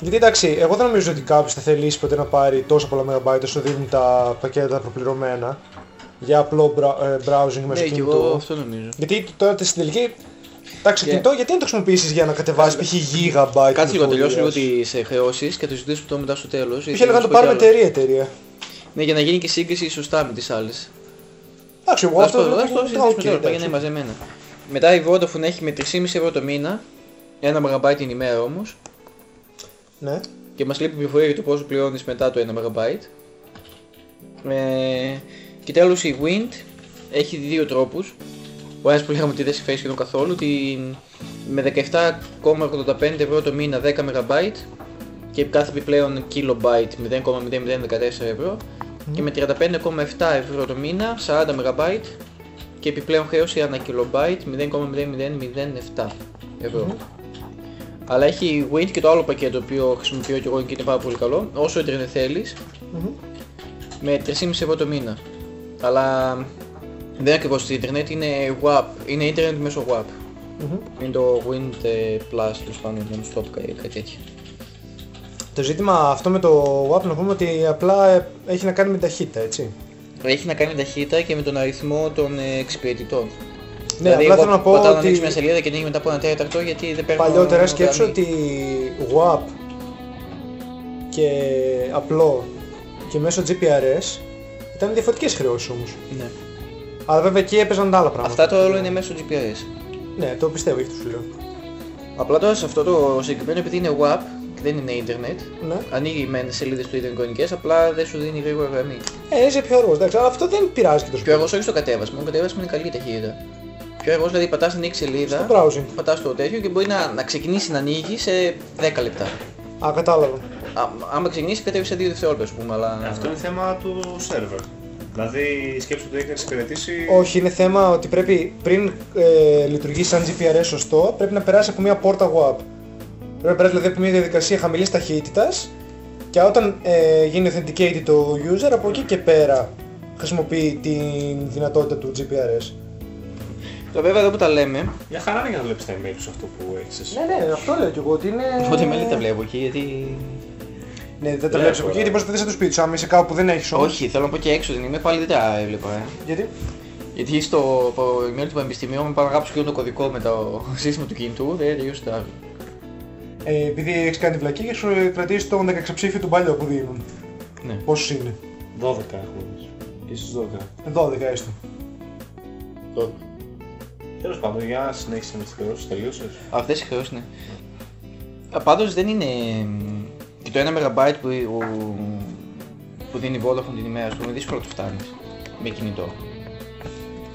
[SPEAKER 3] Γιατί εντάξει, εγώ δεν νομίζω ότι κάποιος θα θελήσει ποτέ να πάρει τόσο πολλά MB όσο δίνουν τα πακέτα προπληρωμένα για απλό μπρα- ε, browsing μέσω
[SPEAKER 1] Ναι, και εγώ
[SPEAKER 3] κινητού.
[SPEAKER 1] αυτό νομίζω.
[SPEAKER 3] Γιατί τώρα στην τελική, εντάξει, το
[SPEAKER 1] Και-
[SPEAKER 3] κινητό γιατί να το χρησιμοποιήσεις για να κατεβάσεις π.χ. gigabyte
[SPEAKER 1] Κάτσε λίγο να τελειώσω λίγο
[SPEAKER 3] πληροφορίες.
[SPEAKER 1] τις ε, χρεώσεις και το συζητήσουμε το μετά στο τέλος.
[SPEAKER 3] Είχε έλεγα να το πάρουμε εταιρεία εταιρεία.
[SPEAKER 1] Ναι, για να γίνει και σύγκριση σωστά με τις άλλες.
[SPEAKER 3] Εντάξει, εγώ
[SPEAKER 1] Ας
[SPEAKER 3] αυτό
[SPEAKER 1] το
[SPEAKER 3] δεν
[SPEAKER 1] ας το
[SPEAKER 3] το
[SPEAKER 1] συζητήσουμε
[SPEAKER 3] οκ,
[SPEAKER 1] τώρα, πάει να
[SPEAKER 3] εντάξει.
[SPEAKER 1] είναι μαζεμένα. Μετά η Vodafone έχει με 3,5 ευρώ το μήνα, 1 MB την ημέρα όμως,
[SPEAKER 3] Ναι.
[SPEAKER 1] και μας λείπει πληροφορία για το πόσο πληρώνεις μετά το 1 MB. Ε, και τέλος η Wind έχει δύο τρόπους. Ο ένας που λέγαμε ότι δεν συμφέρει σχεδόν καθόλου, ότι με 17,85 ευρώ το μήνα 10 MB και κάθε επιπλέον kilobyte 0,0014 ευρώ και με 35,7 ευρώ το μήνα 40 MB και επιπλέον χρέωση ανά kilobyte 0,0007 ευρώ. Αλλά έχει η Wind και το άλλο πακέτο το οποίο χρησιμοποιώ και εγώ και είναι πάρα πολύ καλό, όσο ίντερνετ θέλεις,
[SPEAKER 3] Μμμ.
[SPEAKER 1] με 3,5 ευρώ το μήνα. Αλλά δεν είναι ακριβώς ίντερνετ, είναι WAP, είναι ίντερνετ μέσω WAP.
[SPEAKER 3] Μμμ.
[SPEAKER 1] Είναι το Wind ε, Plus, τέλος πάντων, non-stop κάτι κάτι τέτοιο.
[SPEAKER 3] Το ζήτημα αυτό με το WAP να πούμε ότι απλά ε, έχει να κάνει με την ταχύτητα, έτσι.
[SPEAKER 1] Έχει να κάνει με ταχύτητα και με τον αριθμό των ε, εξυπηρετητών.
[SPEAKER 3] Ναι, απλά
[SPEAKER 1] εγώ
[SPEAKER 3] θέλω να πω
[SPEAKER 1] πατάω να
[SPEAKER 3] ότι
[SPEAKER 1] ανοίξει μια σελίδα και ανοίγει μετά από ένα τέταρτο γιατί δεν παίρνω
[SPEAKER 3] παλιότερα σκέψω
[SPEAKER 1] γραμμή.
[SPEAKER 3] ότι WAP και απλό και μέσω GPRS ήταν διαφορετικές χρεώσεις όμως.
[SPEAKER 1] Ναι.
[SPEAKER 3] Αλλά βέβαια εκεί έπαιζαν τα άλλα πράγματα.
[SPEAKER 1] Αυτά το όλο είναι μέσω GPS.
[SPEAKER 3] Ναι, το πιστεύω, έχεις το σου λέω.
[SPEAKER 1] Απλά τώρα σε αυτό το συγκεκριμένο επειδή είναι WAP και δεν είναι ίντερνετ,
[SPEAKER 3] Ναι.
[SPEAKER 1] ανοίγει με σελίδες του ίδιου εικονικές, απλά δεν σου δίνει γρήγορα γραμμή.
[SPEAKER 3] Ε, είσαι πιο αργός, εντάξει, αλλά αυτό δεν πειράζει και τόσο
[SPEAKER 1] Πιο αργός όχι στο κατέβασμα, το κατέβασμα είναι καλή ταχύτητα. Πιο αργός δηλαδή πατάς να ανοίξει
[SPEAKER 3] Στο
[SPEAKER 1] σελίδα,
[SPEAKER 3] browsing.
[SPEAKER 1] πατάς το τέτοιο και μπορεί να, να ξεκινήσει να ανοίγει σε 10 λεπτά.
[SPEAKER 3] Α, κατάλαβα.
[SPEAKER 1] Α, άμα ξεκινήσει κατέβεις σε 2 δευτερόλεπτα ας πούμε, αλλά...
[SPEAKER 2] Αυτό είναι θέμα του server. Δηλαδή σκέψου ότι έχεις εξυπηρετήσει.
[SPEAKER 3] Όχι, είναι θέμα ότι πρέπει πριν ε, λειτουργήσει σαν GPRS σωστό, πρέπει να περάσει από μια πόρτα WAP. Πρέπει να περάσει δηλαδή από μια διαδικασία χαμηλής ταχύτητας και όταν ε, γίνει authenticated το user, από εκεί και πέρα χρησιμοποιεί τη δυνατότητα του GPRS.
[SPEAKER 1] Το βέβαια εδώ που τα λέμε,
[SPEAKER 2] Για χαρά είναι για να βλέπεις τα email σου αυτό που έχεις εσύ.
[SPEAKER 3] Ναι, ναι, αυτό λέω κι εγώ ότι είναι...
[SPEAKER 1] οπότε μέλη τα βλέπω εκεί γιατί...
[SPEAKER 3] Ναι, δεν τα
[SPEAKER 2] Βλέπω,
[SPEAKER 3] βλέπεις από εκεί
[SPEAKER 2] ε.
[SPEAKER 3] γιατί προσπαθείς να το σπίτι σου, άμα είσαι κάπου που δεν έχεις όμως.
[SPEAKER 1] Όχι, θέλω να πω και έξω δεν είμαι, πάλι δεν τα έβλεπα. Ε.
[SPEAKER 3] Γιατί;
[SPEAKER 1] Γιατί στο το email του πανεπιστημίου μου πάω να γράψω και το κωδικό με το σύστημα του κινητού, δεν τελείωσε το άλλο.
[SPEAKER 3] Ε, επειδή έχεις κάνει βλακή και σου κρατήσει τον 16 ψήφιο του παλιό που δίνουν.
[SPEAKER 1] Ναι.
[SPEAKER 3] Πόσους είναι;
[SPEAKER 2] 12 έχουμε. Ίσως 12.
[SPEAKER 3] 12 έστω.
[SPEAKER 2] Τέλος πάντων, για να συνέχισε με τις χρεώσει, τελείωσες.
[SPEAKER 1] Αυτές οι χρεώσεις ναι. Α, Πάντως δεν είναι... μ, Και το 1 MB που, ο- που δίνει η Vodafone την ημέρα, ας πούμε, δύσκολο το φτάνεις με κινητό.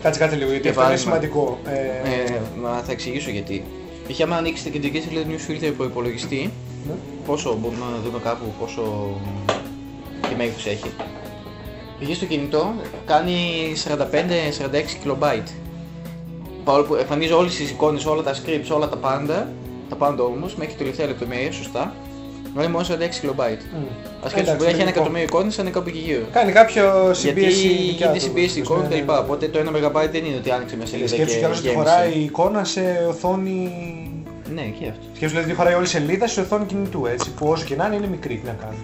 [SPEAKER 3] Κάτσε κάτσε λίγο γιατί
[SPEAKER 1] Για
[SPEAKER 3] αυτό είναι
[SPEAKER 1] παράδειγμα.
[SPEAKER 3] σημαντικό. Ε,
[SPEAKER 1] Ε, μα θα εξηγήσω γιατί. Π.χ. άμα ανοίξεις την κεντρική σελίδα του Newsfilter υπό υπολογιστή,
[SPEAKER 3] ναι.
[SPEAKER 1] πόσο μπορούμε να δούμε κάπου πόσο τι μέγεθος έχει. Π.χ. στο κινητό κάνει 45-46 kilobyte. Παρόλο που εμφανίζει όλες τις εικόνες, όλα τα scripts, όλα τα πάντα, τα πάντα όμως, μέχρι τελευταία λεπτομέρεια, σωστά, να είναι μόνο 46 kilobyte.
[SPEAKER 3] Μμ.
[SPEAKER 1] Ας σκέψου
[SPEAKER 3] Εντάξει,
[SPEAKER 1] μπορεί να έχει ένα
[SPEAKER 3] λογικό.
[SPEAKER 1] εκατομμύριο εικόνες, θα είναι κάπου εκεί γύρω.
[SPEAKER 3] Κάνει κάποιο
[SPEAKER 1] Γιατί
[SPEAKER 3] συμπίεση δικιά
[SPEAKER 1] γίνεται
[SPEAKER 3] του.
[SPEAKER 1] συμπίεση
[SPEAKER 3] Ναι,
[SPEAKER 1] εικόνων
[SPEAKER 3] ναι,
[SPEAKER 1] κτλ.
[SPEAKER 3] ναι.
[SPEAKER 1] Οπότε το 1 MB δεν είναι ότι άνοιξε μια
[SPEAKER 3] Και
[SPEAKER 1] σελίδα
[SPEAKER 3] σκέψου
[SPEAKER 1] και
[SPEAKER 3] κιόλας ότι
[SPEAKER 1] γέμισε.
[SPEAKER 3] χωράει η εικόνα σε οθόνη...
[SPEAKER 1] Ναι, και αυτό.
[SPEAKER 3] Σκέψου δηλαδή ότι χωράει όλη η σελίδα σε οθόνη κινητού, έτσι, που όσο και να είναι, είναι μικρή, τι να κάνει.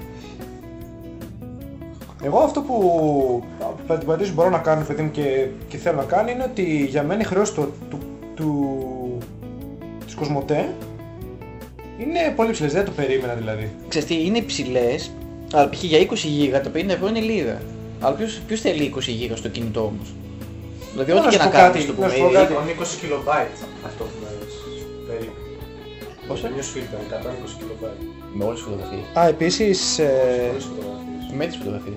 [SPEAKER 3] Εγώ αυτό που αντιπατήσω μπορώ να κάνω, παιδί μου, και, και θέλω να κάνω, είναι ότι για μένα η χρεώση του, του, του, της Κοσμοτέ είναι πολύ ψηλές, δεν το περίμενα δηλαδή.
[SPEAKER 1] Ξέρεις τι, είναι υψηλές, αλλά π.χ. για 20 γίγα τα 50 ευρώ είναι λίγα. Αλλά ποιος, ποιος θέλει 20 γίγα στο κινητό όμως; Δηλαδή
[SPEAKER 3] Να
[SPEAKER 1] ό,τι και
[SPEAKER 3] σου
[SPEAKER 1] να
[SPEAKER 3] πω
[SPEAKER 1] κάνεις
[SPEAKER 3] κάτι,
[SPEAKER 1] το
[SPEAKER 3] να
[SPEAKER 1] πούμε.
[SPEAKER 3] σου πω
[SPEAKER 1] ή-
[SPEAKER 3] κάτι.
[SPEAKER 2] 120 kilobyte αυτό που λες. Περίπου.
[SPEAKER 1] Πόσα;
[SPEAKER 2] Το news filter, 120 kilobyte.
[SPEAKER 1] Με όλες τις φωτογραφίες.
[SPEAKER 3] Α, επίσης, ε,
[SPEAKER 2] Χωρίς φωτογραφίες.
[SPEAKER 1] Με τις φωτογραφίες.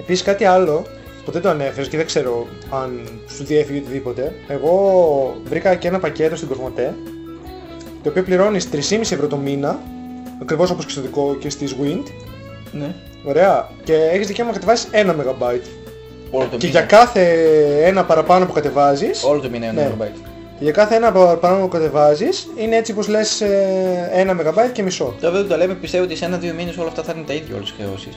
[SPEAKER 3] Επίσης κάτι άλλο που δεν το ανέφερες και δεν ξέρω αν σου διέφυγε οτιδήποτε. Εγώ βρήκα και ένα πακέτο στην Κοσμοτέ το οποίο πληρώνεις 3,5 ευρώ το μήνα ακριβώς όπως και στο δικό και στις Wind.
[SPEAKER 1] Ναι.
[SPEAKER 3] Ωραία. Και έχεις δικαίωμα να κατεβάσεις 1 MB.
[SPEAKER 1] Όλο το
[SPEAKER 3] Και
[SPEAKER 1] μήνα.
[SPEAKER 3] για κάθε ένα παραπάνω που κατεβάζεις
[SPEAKER 1] Όλο το μήνα είναι
[SPEAKER 3] Ναι.
[SPEAKER 1] 1 MB.
[SPEAKER 3] Για κάθε ένα παράδειγμα που κατεβάζεις είναι έτσι πως λες ε, ένα MB και μισό.
[SPEAKER 1] Τώρα δεν το λέμε, πιστεύω ότι σε ένα-δύο μήνες όλα αυτά θα είναι τα ίδια όλες τις χρεώσεις.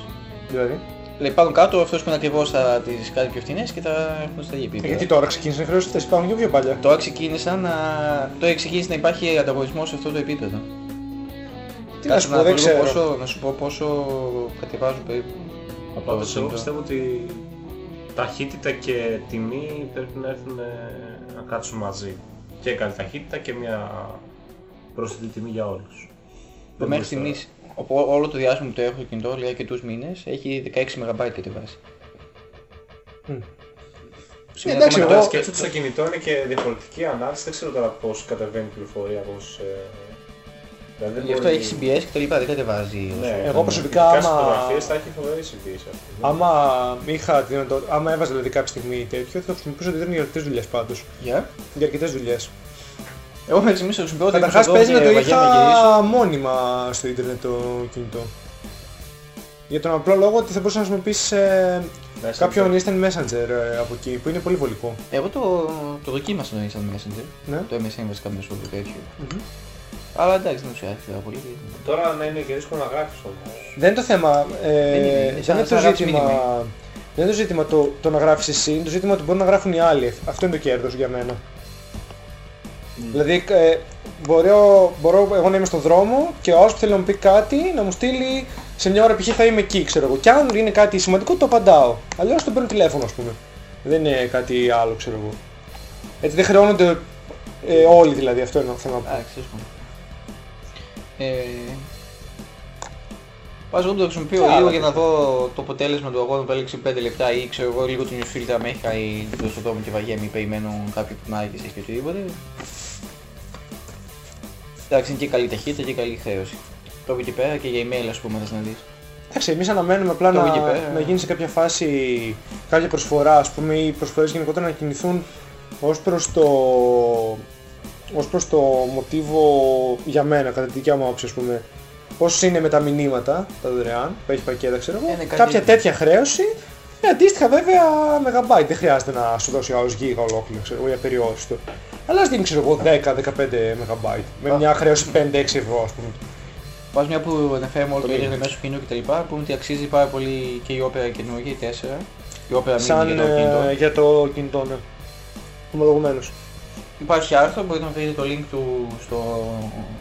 [SPEAKER 3] Δηλαδή;
[SPEAKER 1] Δηλαδή πάνω κάτω αυτός που είναι ακριβώς θα τις κάνει πιο φθηνές και θα έχουν στα ίδια
[SPEAKER 3] Ε,
[SPEAKER 1] επίπεδα.
[SPEAKER 3] γιατί τώρα ξεκίνησαν οι χρεώσεις αυτές, υπάρχουν και πιο παλιά.
[SPEAKER 1] Τώρα ξεκίνησαν να... Τώρα ξεκίνησε να υπάρχει ανταγωνισμός σε αυτό το επίπεδο.
[SPEAKER 3] Τι να σου πω,
[SPEAKER 1] δω
[SPEAKER 3] δεν
[SPEAKER 1] λίγο
[SPEAKER 3] ξέρω.
[SPEAKER 1] Πόσο, να σου πω πόσο κατεβάζουν περίπου. από το
[SPEAKER 2] Πάντως εγώ
[SPEAKER 1] κινητό.
[SPEAKER 2] πιστεύω ότι ταχύτητα και τιμή πρέπει να έρθουν ε, να κάτσουν μαζί. Και καλή ταχύτητα και μια πρόσθετη τιμή για όλους.
[SPEAKER 1] Το μέχρι στιγμής, οπό- όλο το διάστημα που το έχω στο κινητό, δηλαδή αρκετούς μήνες, έχει 16 MB κατεβάσει.
[SPEAKER 3] Μμ.
[SPEAKER 1] Σε μια
[SPEAKER 3] εντάξει,
[SPEAKER 1] ακόμα
[SPEAKER 2] Τώρα
[SPEAKER 3] εγώ-
[SPEAKER 2] σκέφτομαι ότι στο κινητό είναι και διαφορετική ανάλυση, δεν ξέρω τώρα πώς κατεβαίνει η πληροφορία, πώς... Ε, δηλαδή δεν
[SPEAKER 1] Γι' αυτό
[SPEAKER 2] μπορεί-
[SPEAKER 1] έχει CBS και τα λοιπά, δεν κατεβάζει.
[SPEAKER 2] Ναι,
[SPEAKER 1] όσο-
[SPEAKER 3] Εγώ προσωπικά
[SPEAKER 2] ειδικά
[SPEAKER 3] άμα-
[SPEAKER 2] στις φωτογραφίες θα έχει φοβερή συμπίεση αυτή.
[SPEAKER 3] Άμα είχα τη δυνατότητα, άμα έβαζα δηλαδή κάποια στιγμή τέτοιο, θα το χρησιμοποιούσα ότι ήταν για αρκετές δουλειές πάντως.
[SPEAKER 1] Για;
[SPEAKER 3] Για αρκετές δουλειές.
[SPEAKER 1] Εγώ μέχρι στιγμής το χρησιμοποιώ όταν
[SPEAKER 3] Καταρχάς
[SPEAKER 1] είμαι
[SPEAKER 3] παίζει να
[SPEAKER 1] εδώ
[SPEAKER 3] το
[SPEAKER 1] και βαριέμαι να γυρίσω.
[SPEAKER 3] είχα μόνιμα στο ίντερνετ το κινητό. Για τον απλό λόγο ότι θα μπορούσα να χρησιμοποιήσεις ε,
[SPEAKER 2] Messenger.
[SPEAKER 3] κάποιον instant messenger ε, από εκεί που είναι πολύ βολικό.
[SPEAKER 1] Εγώ το, το δοκίμασα το Instant Messenger.
[SPEAKER 3] Ναι.
[SPEAKER 1] Το MSN βασικά μέσω του τέτοιου.
[SPEAKER 3] Μμμ.
[SPEAKER 1] Αλλά εντάξει, δεν του άρεσε πολύ.
[SPEAKER 2] Τώρα να είναι και δύσκολο να γράψεις όμως.
[SPEAKER 3] Δεν είναι το θέμα. Ε,
[SPEAKER 1] Δεν είναι,
[SPEAKER 3] δεν,
[SPEAKER 1] σαν-
[SPEAKER 3] είναι
[SPEAKER 1] σαν
[SPEAKER 3] το
[SPEAKER 1] να γράψεις
[SPEAKER 3] ζήτημα.
[SPEAKER 1] μήνυμα.
[SPEAKER 3] Δεν είναι το ζήτημα το, το να γράφεις εσύ, είναι το ζήτημα ότι μπορούν να γράφουν οι άλλοι. Αυτό είναι το κέρδος για μένα. Δηλαδή, ε, μπορώ, μπορώ εγώ να είμαι στον δρόμο και ο άλλος που θέλει να μου πει κάτι να μου στείλει σε μια ώρα π.χ. θα είμαι εκεί, ξέρω εγώ. Και αν είναι κάτι σημαντικό, το απαντάω. Αλλιώς τον παίρνω τηλέφωνο, ας πούμε. Δεν είναι κάτι άλλο, ξέρω εγώ. Έτσι δεν χρεώνονται ε, όλοι δηλαδή, αυτό είναι το θέμα.
[SPEAKER 1] Εντάξει, τέλος πάντων. Ε, Πας εγώ που το χρησιμοποιώ
[SPEAKER 3] Καλά,
[SPEAKER 1] λίγο
[SPEAKER 3] ναι.
[SPEAKER 1] για να δω το αποτέλεσμα του αγώνα που έλεξε 5 λεπτά ή ξέρω εγώ λίγο το newsfeed αν έχει κάνει το στο δρόμο και βαγέμαι ή περιμένω κάποιο που να έχει και οτιδήποτε. Εντάξει, είναι και καλή ταχύτητα και καλή χρέωση. Το από εκεί πέρα και για email ας πούμε θες να δεις.
[SPEAKER 3] Εντάξει, εμείς αναμένουμε απλά
[SPEAKER 1] Το
[SPEAKER 3] να,
[SPEAKER 1] εκεί πέρα.
[SPEAKER 3] να γίνει σε κάποια φάση κάποια προσφορά, ας πούμε, ή προσφορές γενικότερα να κινηθούν ως προς το, ως προς το μοτίβο για μένα, κατά τη δικιά μου άποψη, ας πούμε, πώς είναι με τα μηνύματα, τα δωρεάν, που έχει πακέτα, ξέρω εγώ,
[SPEAKER 1] Είναι κάτι
[SPEAKER 3] κάποια
[SPEAKER 1] τέτοιο.
[SPEAKER 3] τέτοια χρέωση, ε, αντίστοιχα βέβαια megabyte, δεν χρειάζεται να σου δώσει άλλος γίγα ολόκληρο, ξέρω εγώ, για περιόριστο. Αλλά ας δίνει, ξέρω εγώ, 10-15 megabyte, με
[SPEAKER 1] Α.
[SPEAKER 3] μια χρέωση 5-6 ευρώ, ας πούμε.
[SPEAKER 1] Πας μια που αναφέραμε όλο το
[SPEAKER 3] μήνυμα.
[SPEAKER 1] ίδιο μέσω κοινού κτλ. Πούμε ότι αξίζει πάρα πολύ και η όπερα καινούργια, η 4. Η όπερα mini
[SPEAKER 3] Σαν
[SPEAKER 1] για το κινητό.
[SPEAKER 3] ε, για το κινητό, ναι. Ομολογουμένως.
[SPEAKER 1] Υπάρχει άρθρο, μπορείτε να βρείτε το link του στο,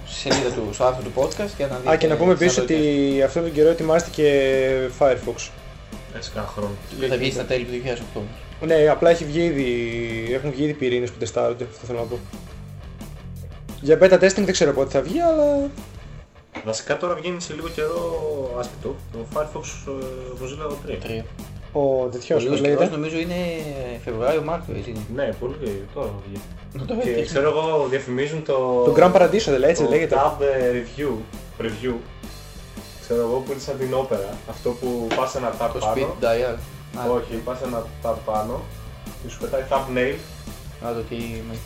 [SPEAKER 1] στη σελίδα του, στο άρθρο του podcast και να δείτε.
[SPEAKER 3] Α, και να πούμε
[SPEAKER 1] σαν
[SPEAKER 3] επίσης
[SPEAKER 1] το
[SPEAKER 3] ότι αυτόν τον καιρό ετοιμάζεται και Firefox.
[SPEAKER 2] Έτσι κάνα χρόνο.
[SPEAKER 1] τεστ. θα βγει στα τέλη του 2008.
[SPEAKER 3] Ναι, απλά έχει βγει ήδη, έχουν βγει ήδη πυρήνες που τεστάρονται, αυτό θέλω να πω. Για beta testing δεν ξέρω πότε θα βγει, αλλά
[SPEAKER 2] Βασικά τώρα βγαίνει σε λίγο καιρό άσχετο το Firefox ε, Mozilla 3.
[SPEAKER 1] Τρία.
[SPEAKER 3] Ο τέτοιος
[SPEAKER 1] Ο
[SPEAKER 3] πώς
[SPEAKER 1] λίγος καιρός
[SPEAKER 3] λέγεται.
[SPEAKER 1] νομίζω είναι Φεβρουάριο-Μάρτιο, έτσι είναι.
[SPEAKER 2] Ναι, πολύ τώρα βγαίνει.
[SPEAKER 1] Να το
[SPEAKER 2] Και
[SPEAKER 1] δείτε.
[SPEAKER 2] ξέρω εγώ διαφημίζουν το...
[SPEAKER 3] Το Grand Paradiso δεν λέει, έτσι
[SPEAKER 2] το
[SPEAKER 3] δεν λέγεται.
[SPEAKER 2] Tab ε, Review. Review. Ξέρω εγώ που είναι σαν την όπερα. Αυτό που πας ένα tab
[SPEAKER 1] Το
[SPEAKER 2] πάνω.
[SPEAKER 1] speed dial. Α,
[SPEAKER 2] Όχι, πας ένα tab πάνω και σου πετάει thumbnail.
[SPEAKER 1] Α, το τι...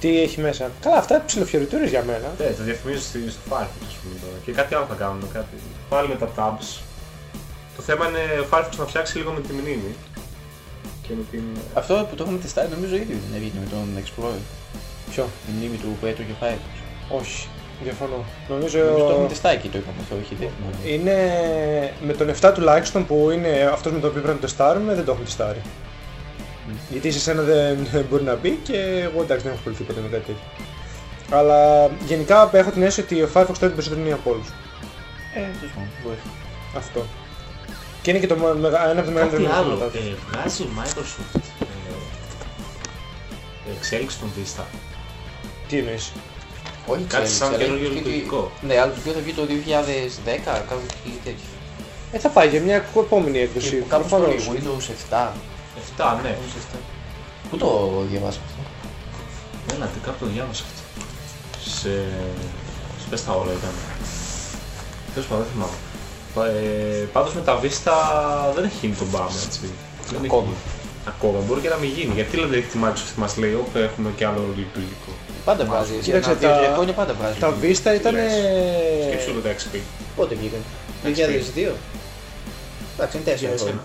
[SPEAKER 3] Τι έχει μέσα. Καλά, αυτά ψιλοφιωριτούρες για μένα.
[SPEAKER 2] Ναι, το διαφημίζουν στη- στο Firefox ας πούμε τώρα. Και κάτι άλλο θα κάνουν. Κάτι. Πάλι με τα tabs. Το θέμα είναι ο Firefox να φτιάξει λίγο με τη μνήμη. Και με την...
[SPEAKER 1] Αυτό που το έχουμε τεστάρει νομίζω ίδιο δεν έγινε με τον Explorer.
[SPEAKER 3] Ποιο.
[SPEAKER 1] Η μνήμη του που έτρωγε Firefox.
[SPEAKER 3] Όχι. Διαφωνώ. Νομίζω...
[SPEAKER 1] Νομίζω το έχουμε τεστάρει και το είπαμε αυτό, όχι δεν θυμάμαι.
[SPEAKER 3] Είναι με τον 7 τουλάχιστον που είναι αυτός με τον οποίο πρέπει να το τεστάρουμε, δεν το έχουμε τεστάρει.
[SPEAKER 1] Μμ.
[SPEAKER 3] Γιατί σε σένα δεν μπορεί να μπει και εγώ εντάξει δεν έχω ασχοληθεί ποτέ με κάτι τέτοιο. Αλλά γενικά έχω την αίσθηση ότι ο Firefox τρώει την περισσότερη μία από όλους.
[SPEAKER 1] Ε, τέλος πάντων, μπορεί.
[SPEAKER 3] Αυτό. Και είναι και το με- μεγα- ένα από τα μεγαλύτερα
[SPEAKER 2] Κάτι άλλο.
[SPEAKER 3] μειονεκτήματα.
[SPEAKER 2] Ε, βγάζει η Microsoft ε, εξέλιξη των Vista.
[SPEAKER 3] Τι εννοείς;
[SPEAKER 1] Όχι
[SPEAKER 2] Κάτι
[SPEAKER 1] εξέλιξη,
[SPEAKER 2] σαν
[SPEAKER 1] αλλά
[SPEAKER 2] καινούργιο
[SPEAKER 1] και-
[SPEAKER 2] λειτουργικό.
[SPEAKER 1] Ναι, αλλά το οποίο θα βγει το 2010, κάπου εκεί τέτοιο.
[SPEAKER 3] Ε, θα πάει για μια επόμενη έκδοση.
[SPEAKER 1] Και Κάπου στο
[SPEAKER 3] προφανώς.
[SPEAKER 1] Windows 7.
[SPEAKER 2] 7, ναι.
[SPEAKER 1] Windows 7. Πού το διαβάσαμε αυτό;
[SPEAKER 2] Έλα, τι κάπου το διάβασα αυτό. Σε... Σε πες τα όλα ήταν. Τέλος πάντων, δεν θυμάμαι. Πα- Ε, πάντως με τα Vista δεν έχει γίνει το μπαμ, έτσι. Δεν έχει
[SPEAKER 1] Ακόμα.
[SPEAKER 2] γίνει. Ακόμα, μπορεί και να μην γίνει. Γιατί δηλαδή τη Microsoft μας λέει, όπου έχουμε και άλλο λειτουργικό.
[SPEAKER 1] Πάντα βγάζει.
[SPEAKER 3] Κοίταξε,
[SPEAKER 1] Κοίταξε,
[SPEAKER 3] τα-
[SPEAKER 1] τα... χρόνια πάντα βγάζει.
[SPEAKER 3] Τα Vista ήταν...
[SPEAKER 2] Λες. Σκέψου το XP.
[SPEAKER 1] Πότε βγήκαν; 2002. Εντάξει, είναι 4
[SPEAKER 2] Για
[SPEAKER 1] χρόνια.
[SPEAKER 2] εσένα.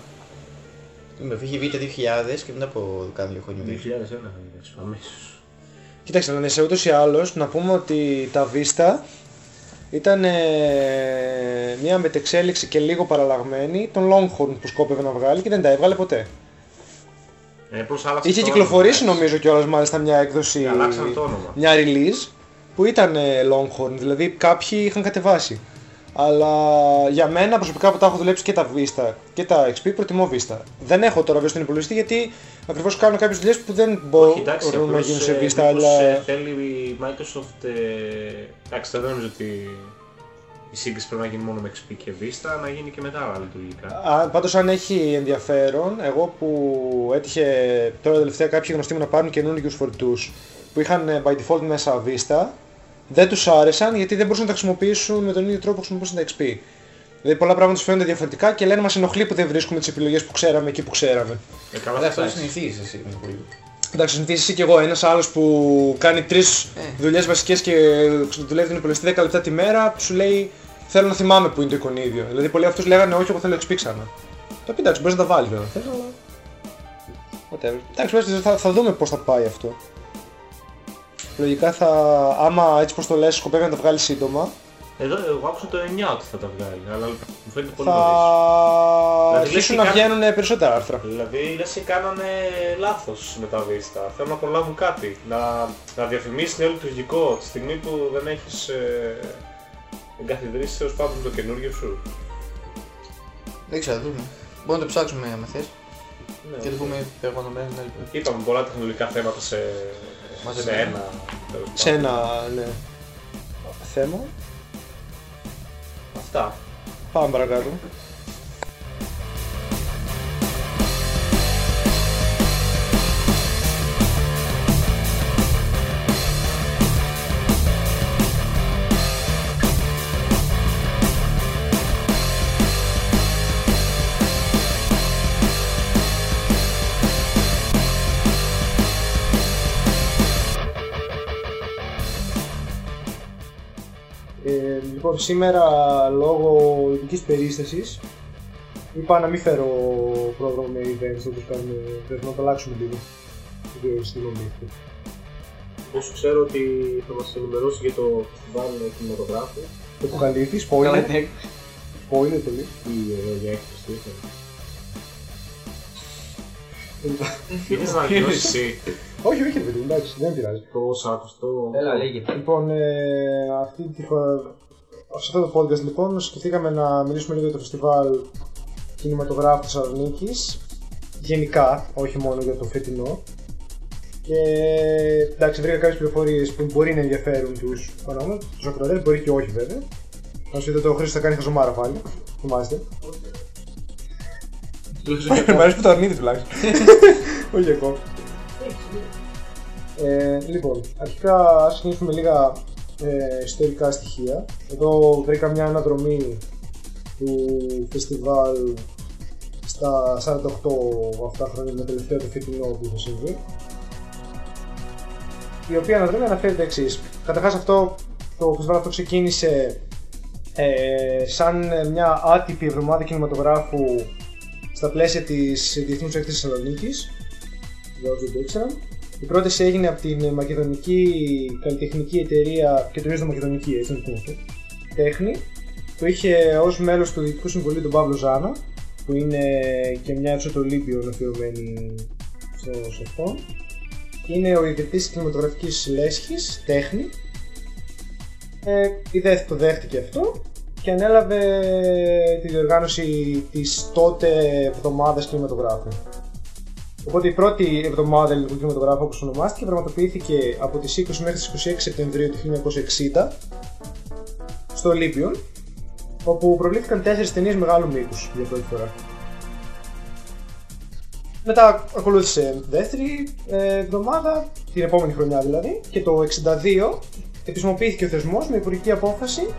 [SPEAKER 1] Με είχε βγει το 2000 και μετά από κάνα δύο χρόνια.
[SPEAKER 2] 2001 θα βγει, αμέσως.
[SPEAKER 3] Κοίταξε, να σε ούτως ή άλλως να πούμε ότι τα Vista ήταν ε, μια μετεξέλιξη και λίγο παραλλαγμένη των Longhorn που σκόπευε να βγάλει και δεν τα έβγαλε ποτέ.
[SPEAKER 2] Ε, απλώς άλλαξε
[SPEAKER 3] Είχε
[SPEAKER 2] το
[SPEAKER 3] κυκλοφορήσει
[SPEAKER 2] όνομα,
[SPEAKER 3] νομίζω κιόλας μάλιστα μια έκδοση,
[SPEAKER 2] εντάξει. Αλλάξαν το όνομα.
[SPEAKER 3] μια release που ήταν ε, Longhorn, δηλαδή κάποιοι είχαν κατεβάσει. Αλλά για μένα προσωπικά που τα έχω δουλέψει και τα Vista και τα XP προτιμώ Vista. Δεν έχω τώρα βέβαια στον υπολογιστή γιατί ακριβώς κάνω κάποιες δουλειές που δεν
[SPEAKER 2] Όχι, εντάξει,
[SPEAKER 3] μπορούν να
[SPEAKER 2] απλώς,
[SPEAKER 3] γίνουν σε
[SPEAKER 2] ε,
[SPEAKER 3] Vista,
[SPEAKER 2] μήπως,
[SPEAKER 3] αλλά...
[SPEAKER 2] ε, θέλει η Microsoft, ε, εντάξει, δεν νομίζω ότι η σύγκριση πρέπει να γίνει μόνο με XP και Vista, να γίνει και με τα άλλα λειτουργικά.
[SPEAKER 3] Α, πάντως αν έχει ενδιαφέρον, εγώ που έτυχε τώρα τελευταία κάποιοι γνωστοί μου να πάρουν καινούργιους φορητούς που είχαν ε, by default μέσα Vista, δεν τους άρεσαν γιατί δεν μπορούσαν να τα χρησιμοποιήσουν με τον ίδιο τρόπο που χρησιμοποιούσαν τα XP. Δηλαδή πολλά πράγματα τους φαίνονται διαφορετικά και λένε μας ενοχλεί που δεν βρίσκουμε τις επιλογές που ξέραμε εκεί που ξέραμε.
[SPEAKER 2] Ε, καλά,
[SPEAKER 1] Αλλά αυτό το
[SPEAKER 2] εντάξει.
[SPEAKER 1] συνηθίζεις εσύ με πολύ.
[SPEAKER 3] Εντάξει, συνηθίζεις εσύ και εγώ, ένας άλλος που κάνει τρεις
[SPEAKER 1] Ε.
[SPEAKER 3] δουλειές βασικές και δουλεύει τον υπολογιστή 10 λεπτά τη μέρα, σου λέει θέλω να θυμάμαι που είναι το εικονίδιο. Δηλαδή πολλοί αυτούς λέγανε όχι, εγώ θέλω XP ξανά. Το πει εντάξει, μπορείς να τα βάλεις βέβαια, θες, αλλά... Whatever. Εντάξει, βέβαια, θα, θα δούμε πώς θα πάει αυτό. Λογικά θα, άμα έτσι πως το λες, σκοπεύει να τα βγάλει σύντομα,
[SPEAKER 2] Εδώ εγώ άκουσα το 9 ότι θα τα βγάλει, αλλά μου φαίνεται πολύ
[SPEAKER 3] θα
[SPEAKER 2] νωρίς. Δηλαδή,
[SPEAKER 3] αρχίσουν
[SPEAKER 2] λες
[SPEAKER 3] να
[SPEAKER 2] και καν-
[SPEAKER 3] βγαίνουν περισσότερα άρθρα.
[SPEAKER 2] Δηλαδή λες και κάνανε λάθος με τα Vista. Θέλουν να προλάβουν κάτι. Να, να διαφημίσεις νέο λειτουργικό τη στιγμή που δεν έχεις ε, εγκαθιδρύσεις έως πάντων το καινούργιο σου.
[SPEAKER 1] Δεν ξέρω, δούμε. Μπορούμε να το ψάξουμε άμα θες
[SPEAKER 2] Ναι,
[SPEAKER 1] και το πούμε περιγραμμένα την άλλη φορά.
[SPEAKER 2] Είπαμε πολλά τεχνολογικά θέματα σε, σε
[SPEAKER 1] Μαζεμένα.
[SPEAKER 2] ένα. τέλος
[SPEAKER 3] Σε
[SPEAKER 2] πάντων.
[SPEAKER 3] ένα ναι, θέμα.
[SPEAKER 2] Αυτά.
[SPEAKER 3] Πάμε παρακάτω. Σήμερα λόγω ειδικής περίστασης είπα να μην φέρω πρόγραμμα με events όπως κάνουμε, πρέπει να το αλλάξουμε λίγο. Δεν ξέρω, συγγνώμη αυτό.
[SPEAKER 2] Όσο ξέρω ότι θα μας ενημερώσει για το φεστιβάλ κινηματογράφου.
[SPEAKER 3] Το αποκαλύπτει,
[SPEAKER 1] Καλά
[SPEAKER 3] spoiler,
[SPEAKER 1] είναι.
[SPEAKER 3] spoiler πολύ.
[SPEAKER 2] Ή εδώ για έκθεση, τι ήθελε. Ήθελες να ανακοινώσεις εσύ
[SPEAKER 3] όχι, όχι, ρε παιδί, μου, εντάξει, δεν πειράζει.
[SPEAKER 2] το σακουστό.
[SPEAKER 1] Έλα, λέγε.
[SPEAKER 3] Λοιπόν, ε, αυτή τη φορά, σε αυτό το podcast λοιπόν, σκεφτήκαμε να μιλήσουμε λίγο για το φεστιβάλ κινηματογράφου Θεσσαλονίκης, γενικά, όχι μόνο για το φετινό. Και εντάξει, βρήκα κάποιες πληροφορίες που μπορεί να ενδιαφέρουν τους πανόμενους, τους ακροατές, μπορεί και όχι βέβαια. Να σου είδατε ο Χρήστος θα κάνει χαζομάρα πάλι, θυμάστε. Μ' αρέσει που το αρνείται τουλάχιστον. Όχι εγώ. Ε, λοιπόν, αρχικά ας ξεκινήσουμε λίγα ε, ιστορικά στοιχεία. Εδώ βρήκα μια αναδρομή του φεστιβάλ στα 48 αυτά χρόνια με τελευταίο το φετινό που είχε συμβεί. Η οποία αναδρομή αναφέρει τα εξής. Καταρχάς αυτό το φεστιβάλ αυτό ξεκίνησε ε, σαν μια άτυπη εβδομάδα κινηματογράφου στα πλαίσια της Διεθνούς Έκθεσης Θεσσαλονίκης για όσους δεν το ήξεραν. Η πρόταση έγινε από την μακεδονική καλλιτεχνική εταιρεία και τονίζω μακεδονική έτσι να το πούμε αυτό, τέχνη που είχε ως μέλος του Διοικητικού Συμβουλίου τον Παύλο Ζάνα που είναι και μια αίθουσα του Ολύμπιου αφιερωμένη στο σε αυτόν. Είναι ο ιδρυτής της κινηματογραφικής λέσχης, τέχνη. Ε, η ΔΕΘ το δέχτηκε αυτό και ανέλαβε τη διοργάνωση της τότε εβδομάδας κινηματογράφου. Οπότε η πρώτη εβδομάδα ελληνικού κινηματογράφου όπως ονομάστηκε πραγματοποιήθηκε από τις 20 μέχρι τις 26 Σεπτεμβρίου του 1960 στο Ολύμπιον όπου προβλήθηκαν τέσσερις ταινίες μεγάλου μήκους για πρώτη φορά. Μετά ακολούθησε δεύτερη ε, εβδομάδα, την επόμενη χρονιά δηλαδή, και το 62 επισημοποιήθηκε ο θεσμός με υπουργική απόφαση,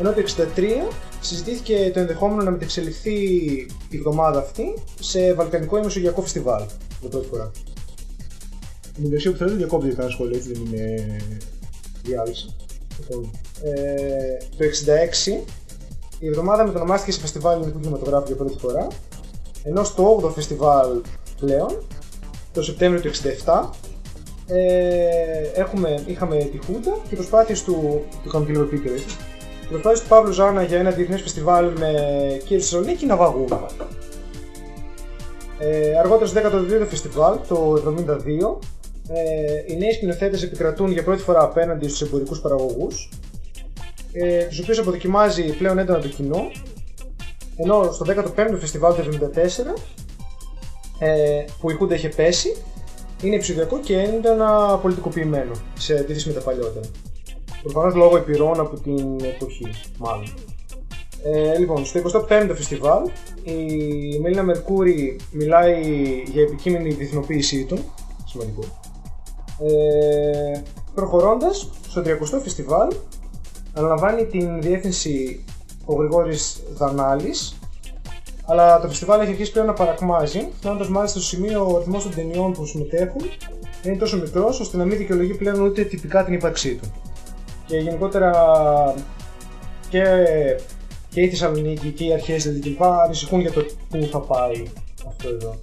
[SPEAKER 3] ενώ το 63 συζητήθηκε το ενδεχόμενο να μετεξελιχθεί η εβδομάδα αυτή σε Βαλκανικό ή Μεσογειακό φεστιβάλ για πρώτη φορά. Την υπηρεσία που θέλω διακόπτει κανένα σχόλιο, έτσι δεν είναι διάλυση. Λοιπόν, ε, το 66 η εβδομάδα μετονομάστηκε σε φεστιβάλ ελληνικού κινηματογράφου για πρώτη φορά, ενώ στο 8ο φεστιβάλ πλέον, το Σεπτέμβριο του 67, ε, έχουμε, είχαμε τη Χούντα και προσπάθειες του, το κάνουμε και λίγο επίκαιρο έτσι, προσπάθειες του Παύλου Ζάνα για ένα διεθνές φεστιβάλ με κύριο Θεσσαλονίκη Ναυαγού. Ε, αργότερα στο 12ο φεστιβάλ, το 1972, ε, οι νέοι σκηνοθέτες επικρατούν για πρώτη φορά απέναντι στους εμπορικούς παραγωγούς, ε, τους οποίους αποδοκιμάζει πλέον έντονα το κοινό, ενώ στο 15ο φεστιβάλ του 1974, ε, που η Χούντα είχε πέσει, είναι ψηφιακό και έντονα πολιτικοποιημένο σε αντίθεση με τα παλιότερα. Προφανώς λόγω επιρροών από την εποχή, μάλλον. Ε, λοιπόν, στο 25ο φεστιβάλ η Μέλινα Μερκούρη μιλάει για επικείμενη διεθνοποίησή του. Σημαντικό. Ε, προχωρώντας, στο 30ο φεστιβάλ αναλαμβάνει την διεύθυνση ο Γρηγόρης Δανάλης αλλά το φεστιβάλ έχει αρχίσει πλέον να παρακμάζει, φτάνοντας μάλιστα στο σημείο ο αριθμός των ταινιών που συμμετέχουν είναι τόσο μικρός ώστε να μην δικαιολογεί πλέον ούτε τυπικά την ύπαρξή του. Και γενικότερα και, και η Θεσσαλονίκη και οι αρχές δηλαδή ανησυχούν για το πού θα πάει αυτό εδώ.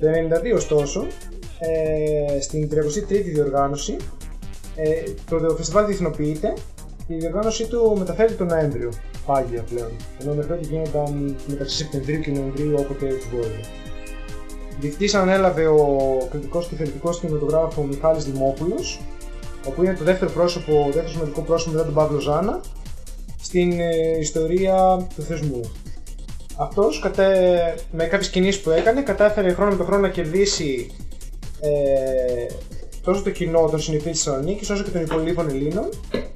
[SPEAKER 3] Το 1992 ωστόσο, ε, στην 33η διοργάνωση, ε, το φεστιβάλ διεθνοποιείται και η διοργάνωσή του μεταφέρεται τον Νοέμβριο, πάγια πλέον. Ενώ μέχρι τότε γίνονταν μεταξύ Σεπτεμβρίου και Νοεμβρίου όποτε του βόλευε. Διευθυντής ανέλαβε ο κριτικός και θελητικός κινηματογράφος Μιχάλης Δημόπουλος, όπου είναι το δεύτερο πρόσωπο, το δεύτερος σημαντικό πρόσωπο μετά τον Παύλο Ζάνα, στην ε, ιστορία του θεσμού. Αυτός με κάποιες κινήσεις που έκανε κατάφερε χρόνο με τον χρόνο να κερδίσει ε, τόσο το κοινό των συνηθίων της Θεσσαλονίκης όσο και των υπολείπων Ελλήνων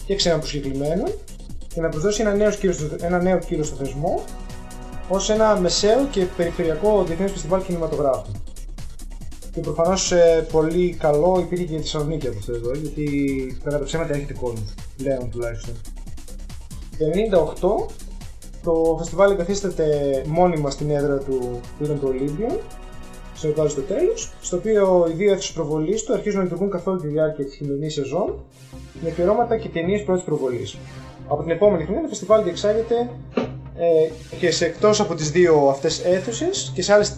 [SPEAKER 3] και ξένων προσκεκλημένων και να προσδώσει ένα νέο κύριο, ένα νέο κύριο στο θεσμό ως ένα μεσαίο και περιφερειακό διεθνές φεστιβάλ κινηματογράφου. Και προφανώς ε, πολύ καλό υπήρχε και η Θεσσαλονίκη από αυτό εδώ, γιατί κατά τα ψέματα έχετε κόσμο, πλέον τουλάχιστον. Το 1998 το φεστιβάλ εγκαθίσταται μόνιμα στην έδρα του που ήταν το Olympion στο στο τέλος, στο οποίο οι δύο αίθουσες προβολής του αρχίζουν να λειτουργούν καθ' όλη τη διάρκεια της χειμερινής σεζόν με αφιερώματα και ταινίες πρώτης προβολής. Από την επόμενη χρονιά το φεστιβάλ διεξάγεται ε, και σε εκτός από τις δύο αυτές αίθουσες και σε άλλες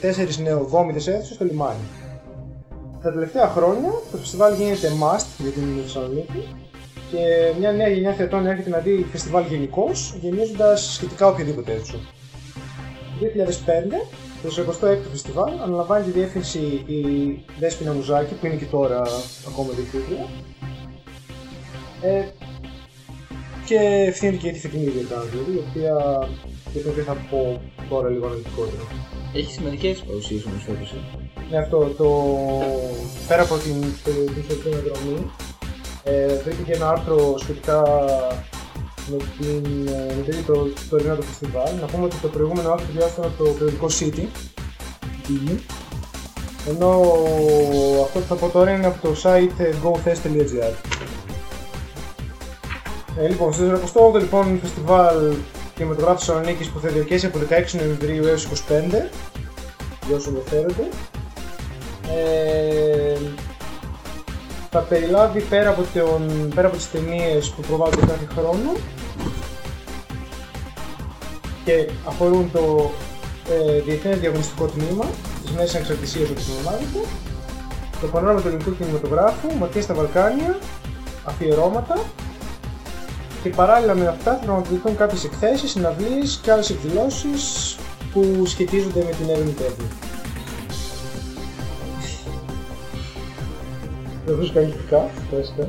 [SPEAKER 3] τέσσερι νεοδόμητες αίθουσες στο λιμάνι. Τα τελευταία χρόνια το φεστιβάλ γίνεται must για την Θεσσαλονίκη και μια νέα γενιά θεατών έρχεται να δει φεστιβάλ γενικώς, γεμίζοντα σχετικά οποιαδήποτε αίθουσα. Το 2005 το 26ο φεστιβάλ αναλαμβάνει τη διεύθυνση η Δέσποινα Μουζάκη που είναι και τώρα ακόμα διευθύντρια. Ε, και ευθύνεται και τη φετινή διοργάνωση, δηλαδή, η οποία για την οποία θα πω τώρα λίγο αναλυτικότερα.
[SPEAKER 1] Έχει σημαντικέ παρουσίε όμω φέτο. Ε.
[SPEAKER 3] Ναι, αυτό το. πέρα από την ιστορική αναδρομή, ε, βρήκε και ένα άρθρο σχετικά με την με το, το του φεστιβάλ. Να πούμε ότι το προηγούμενο άρθρο διάστημα το περιοδικό City. Mm-hmm. Ενώ αυτό που θα πω τώρα είναι από το site gofest.gr. Ε, λοιπόν, στο 28ο λοιπόν φεστιβάλ κινηματογράφου Θεσσαλονίκης που θα διαρκέσει από 16 Νοεμβρίου έως 25 για όσους ενδιαφέρονται. Ε, θα περιλάβει πέρα από, τον, πέρα από τις ταινίες που προβάλλονται κάθε χρόνο και αφορούν το ε, Διεθνές Διαγωνιστικό Τμήμα της Μέσης Ανεξαρτησίας όπως ονομάζεται, το πανόραμα του ελληνικού κινηματογράφου, ματιά στα Βαλκάνια, αφιερώματα και παράλληλα με αυτά θα πραγματοποιηθούν κάποιες εκθέσεις, συναυλίες και άλλες εκδηλώσεις που σχετίζονται με την έρευνη τέχνη. Δεν βρίσκω αγγλικά, φρέσκα.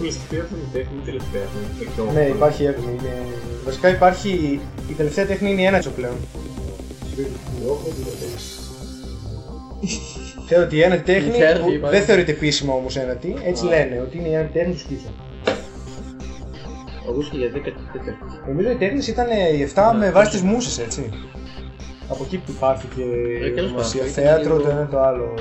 [SPEAKER 2] Βρίσκεται η τέχνη τελευταία.
[SPEAKER 3] Ναι, υπάρχει έρευνα. Είναι... Βασικά υπάρχει. Η τελευταία τέχνη είναι η ένα πλέον. Θεωρώ ότι η ένα τέχνη που δεν θεωρείται επίσημα όμως ένα τι, έτσι λένε, ότι είναι η ένα τέχνη του σκίτσο.
[SPEAKER 1] Εγώ για 10
[SPEAKER 3] Νομίζω οι τέχνες ήταν οι 7 με βάση τις μουσες, έτσι. Από εκεί που υπάρχει και η θέατρο, το ένα το άλλο.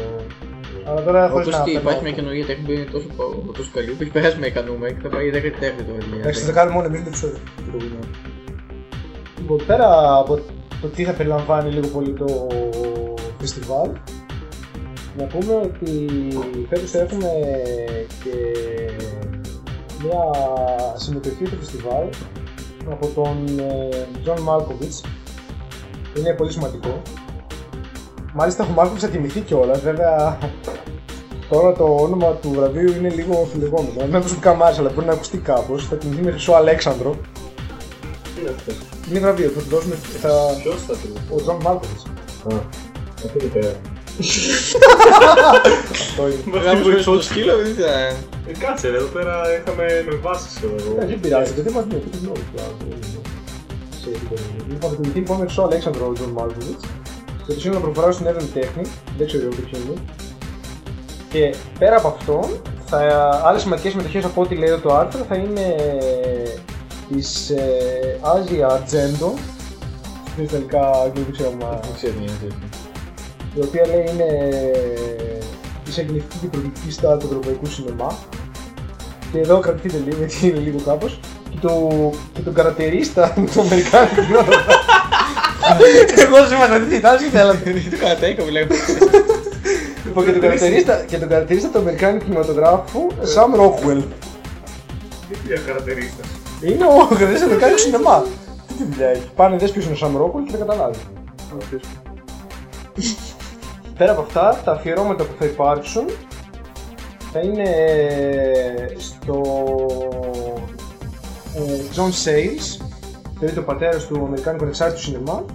[SPEAKER 3] Αλλά τώρα χωρίς να
[SPEAKER 1] υπάρχει μια καινούργια τέχνη που είναι τόσο, τόσο καλή που έχει περάσει με νούμερα και θα πάει η 10η τέχνη τώρα.
[SPEAKER 3] Εντάξει, θα κάνουμε μόνο εμείς το επεισόδιο. Λοιπόν, πέρα από το τι θα περιλαμβάνει λίγο πολύ το φεστιβάλ, να πούμε ότι φέτος θα έχουμε και μια συμμετοχή στο φεστιβάλ από τον Τζον Μάλκοβιτς είναι πολύ σημαντικό Μάλιστα ο Μάλκοβιτς θα τιμηθεί κιόλας, βέβαια Τώρα το όνομα του βραβείου είναι λίγο αμφιλεγόμενο. Εμένα προσωπικά μου άρεσε, αλλά μπορεί να ακουστεί κάπως. Θα τιμηθεί με Χρυσό Αλέξανδρο.
[SPEAKER 4] Τι είναι αυτό.
[SPEAKER 3] Είναι βραβείο, θα του δώσουμε. Θα...
[SPEAKER 4] Ποιος θα του.
[SPEAKER 3] Ο Τζον Μάλκοβιτ.
[SPEAKER 4] Α, αυτό είναι πέρα.
[SPEAKER 3] Αυτό είναι.
[SPEAKER 1] Να μου στο σκύλο, δεν θα...
[SPEAKER 2] Ε, κάτσε, ρε, εδώ πέρα είχαμε με βάσεις ξέρω
[SPEAKER 3] Ε,
[SPEAKER 2] εγώ.
[SPEAKER 3] Δεν πειράζει, δεν μας λέει, δεν γνώμη. Λοιπόν, θα τιμηθεί λοιπόν με Χρυσό Αλέξανδρο ο Τζον Μάλκοβιτ. Και του είναι να προχωράω στην έρευνα τέχνη. Δεν ξέρω εγώ ποιο είναι. Και πέρα από αυτό, θα, άλλες σημαντικές συμμετοχές από ό,τι λέει το άρθρο θα είναι της ε, Asia Argento, στην Ιταλικά αγγλικά δεν ξέρω μα,
[SPEAKER 1] Δεν ξέρω τι είναι αυτό.
[SPEAKER 3] η οποία λέει είναι η εισαγγελική και προκλητικής στάρ του ευρωπαϊκού σινεμά. Και εδώ κρατηθείτε λίγο γιατί είναι λίγο κάπως. Και, το, και τον καρατερίστα του Αμερικάνικου κινηματογράφου. Εγώ σου είπα να δείτε, τι θέλατε.
[SPEAKER 1] Το κατέκο βλέπω.
[SPEAKER 3] Λοιπόν, και τον καρατερίστα, και τον καρατερίστα του Αμερικάνικου κινηματογράφου, Sam Rockwell.
[SPEAKER 2] Τι χαρακτηρίστα.
[SPEAKER 3] Είναι ο καρατερίστας του Αμερικάνικου σινεμά. Τι τη δουλειά έχει; Πάνε δες ποιος είναι ο Sam Rockwell και θα καταλάβει. Πέρα από αυτά, τα αφιερώματα που θα υπάρξουν θα είναι στο ε, John Sayles, δηλαδή ο πατέρας του Αμερικάνικου ανεξάρτητου σινεμά,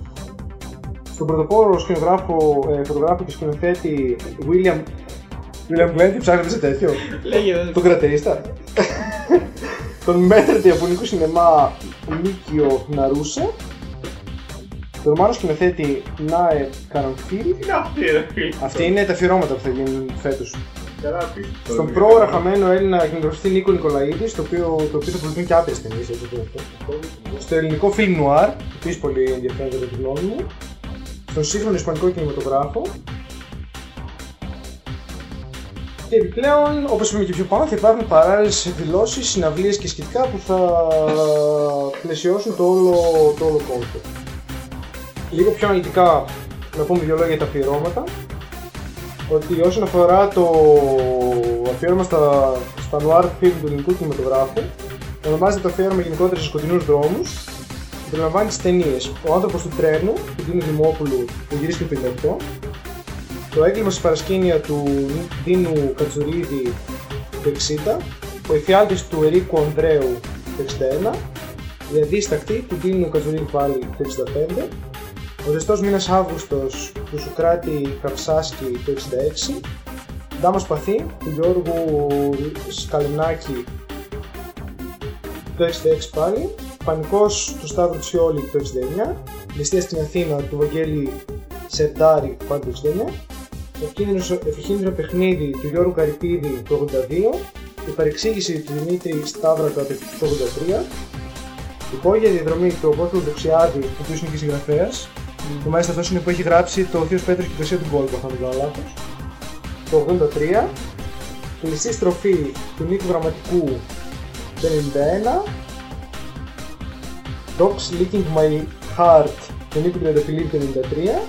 [SPEAKER 3] στον πρωτοπόρο σκηνογράφο, ε, φωτογράφο και σκηνοθέτη William William Glenn, τι ψάχνετε σε τέτοιο;
[SPEAKER 1] Λέγε εδώ.
[SPEAKER 3] Τον κρατερίστα. τον μέτρη του Ιαπωνικού σινεμά Μίκιο Ναρούσα. Τον Ρωμάνο σκηνοθέτη Νάε Καραμφίλ.
[SPEAKER 2] Τι είναι αυτή, ρε φίλε.
[SPEAKER 3] Αυτή είναι τα αφιερώματα που θα γίνουν φέτος.
[SPEAKER 2] Τεράπη.
[SPEAKER 3] Στον πρόωρα χαμένο Έλληνα κινηματογραφιστή Νίκο Νικολαίδης, το οποίο, το οποίο θα προβληθούν και άπειρες ταινίες. Στο ελληνικό film noir, επίση πολύ ενδιαφέρον κατά τη γνώμη μου. Στον σύγχρονο ισπανικό κινηματογράφο. Και επιπλέον, όπως είπαμε και πιο πάνω, θα υπάρχουν παράλληλες εκδηλώσεις, συναυλίες και σχετικά που θα πλαισιώσουν το όλο, το όλο concept. Λίγο πιο αναλυτικά να πούμε δύο λόγια για τα αφιερώματα ότι όσον αφορά το αφιέρωμα στα, στα noir film του ελληνικού κινηματογράφου, ονομάζεται το αφιέρωμα γενικότερα σε σκοτεινούς δρόμους και περιλαμβάνει τις ταινίες. Ο άνθρωπος του τρένου του Δίνου Δημόπουλου που γυρίστηκε το 58, Το έγκλημα στη παρασκήνια του Δίνου Κατσουρίδη το 60, Ο εφιάλτης του Ερίκου Ανδρέου το 61, Η αντίστακτη του Δίνου Κατσουρίδη πάλι το 65, ο ζεστός μήνας Αύγουστος του Σουκράτη Καψάσκη το 66, Ντάμα Σπαθή του Γιώργου Σκαλινάκη το 66 πάλι, Πανικός του Σταύρου Τσιόλη το 69, Ληστεία στην Αθήνα του Βαγγέλη Σερτάρη πάλι το 69, Ευχήνδυνο παιχνίδι του Γιώργου Καρυπίδη το 82, Η παρεξήγηση του Δημήτρη Σταύρακα το 83, Υπόγεια διαδρομή του Απόστολου Δεξιάδη, ο οποίος είναι και συγγραφέας, και μάλιστα αυτός είναι που έχει γράψει το Θείος Πέτρος και η Εκκλησία του Γκόλπα, θα μην κάνω λάθος. Το 83, Κλειστή στροφή του Νίκου Γραμματικού το 91, Dogs Leaking My Heart του Νίκου Τριανταφυλλίδη το 93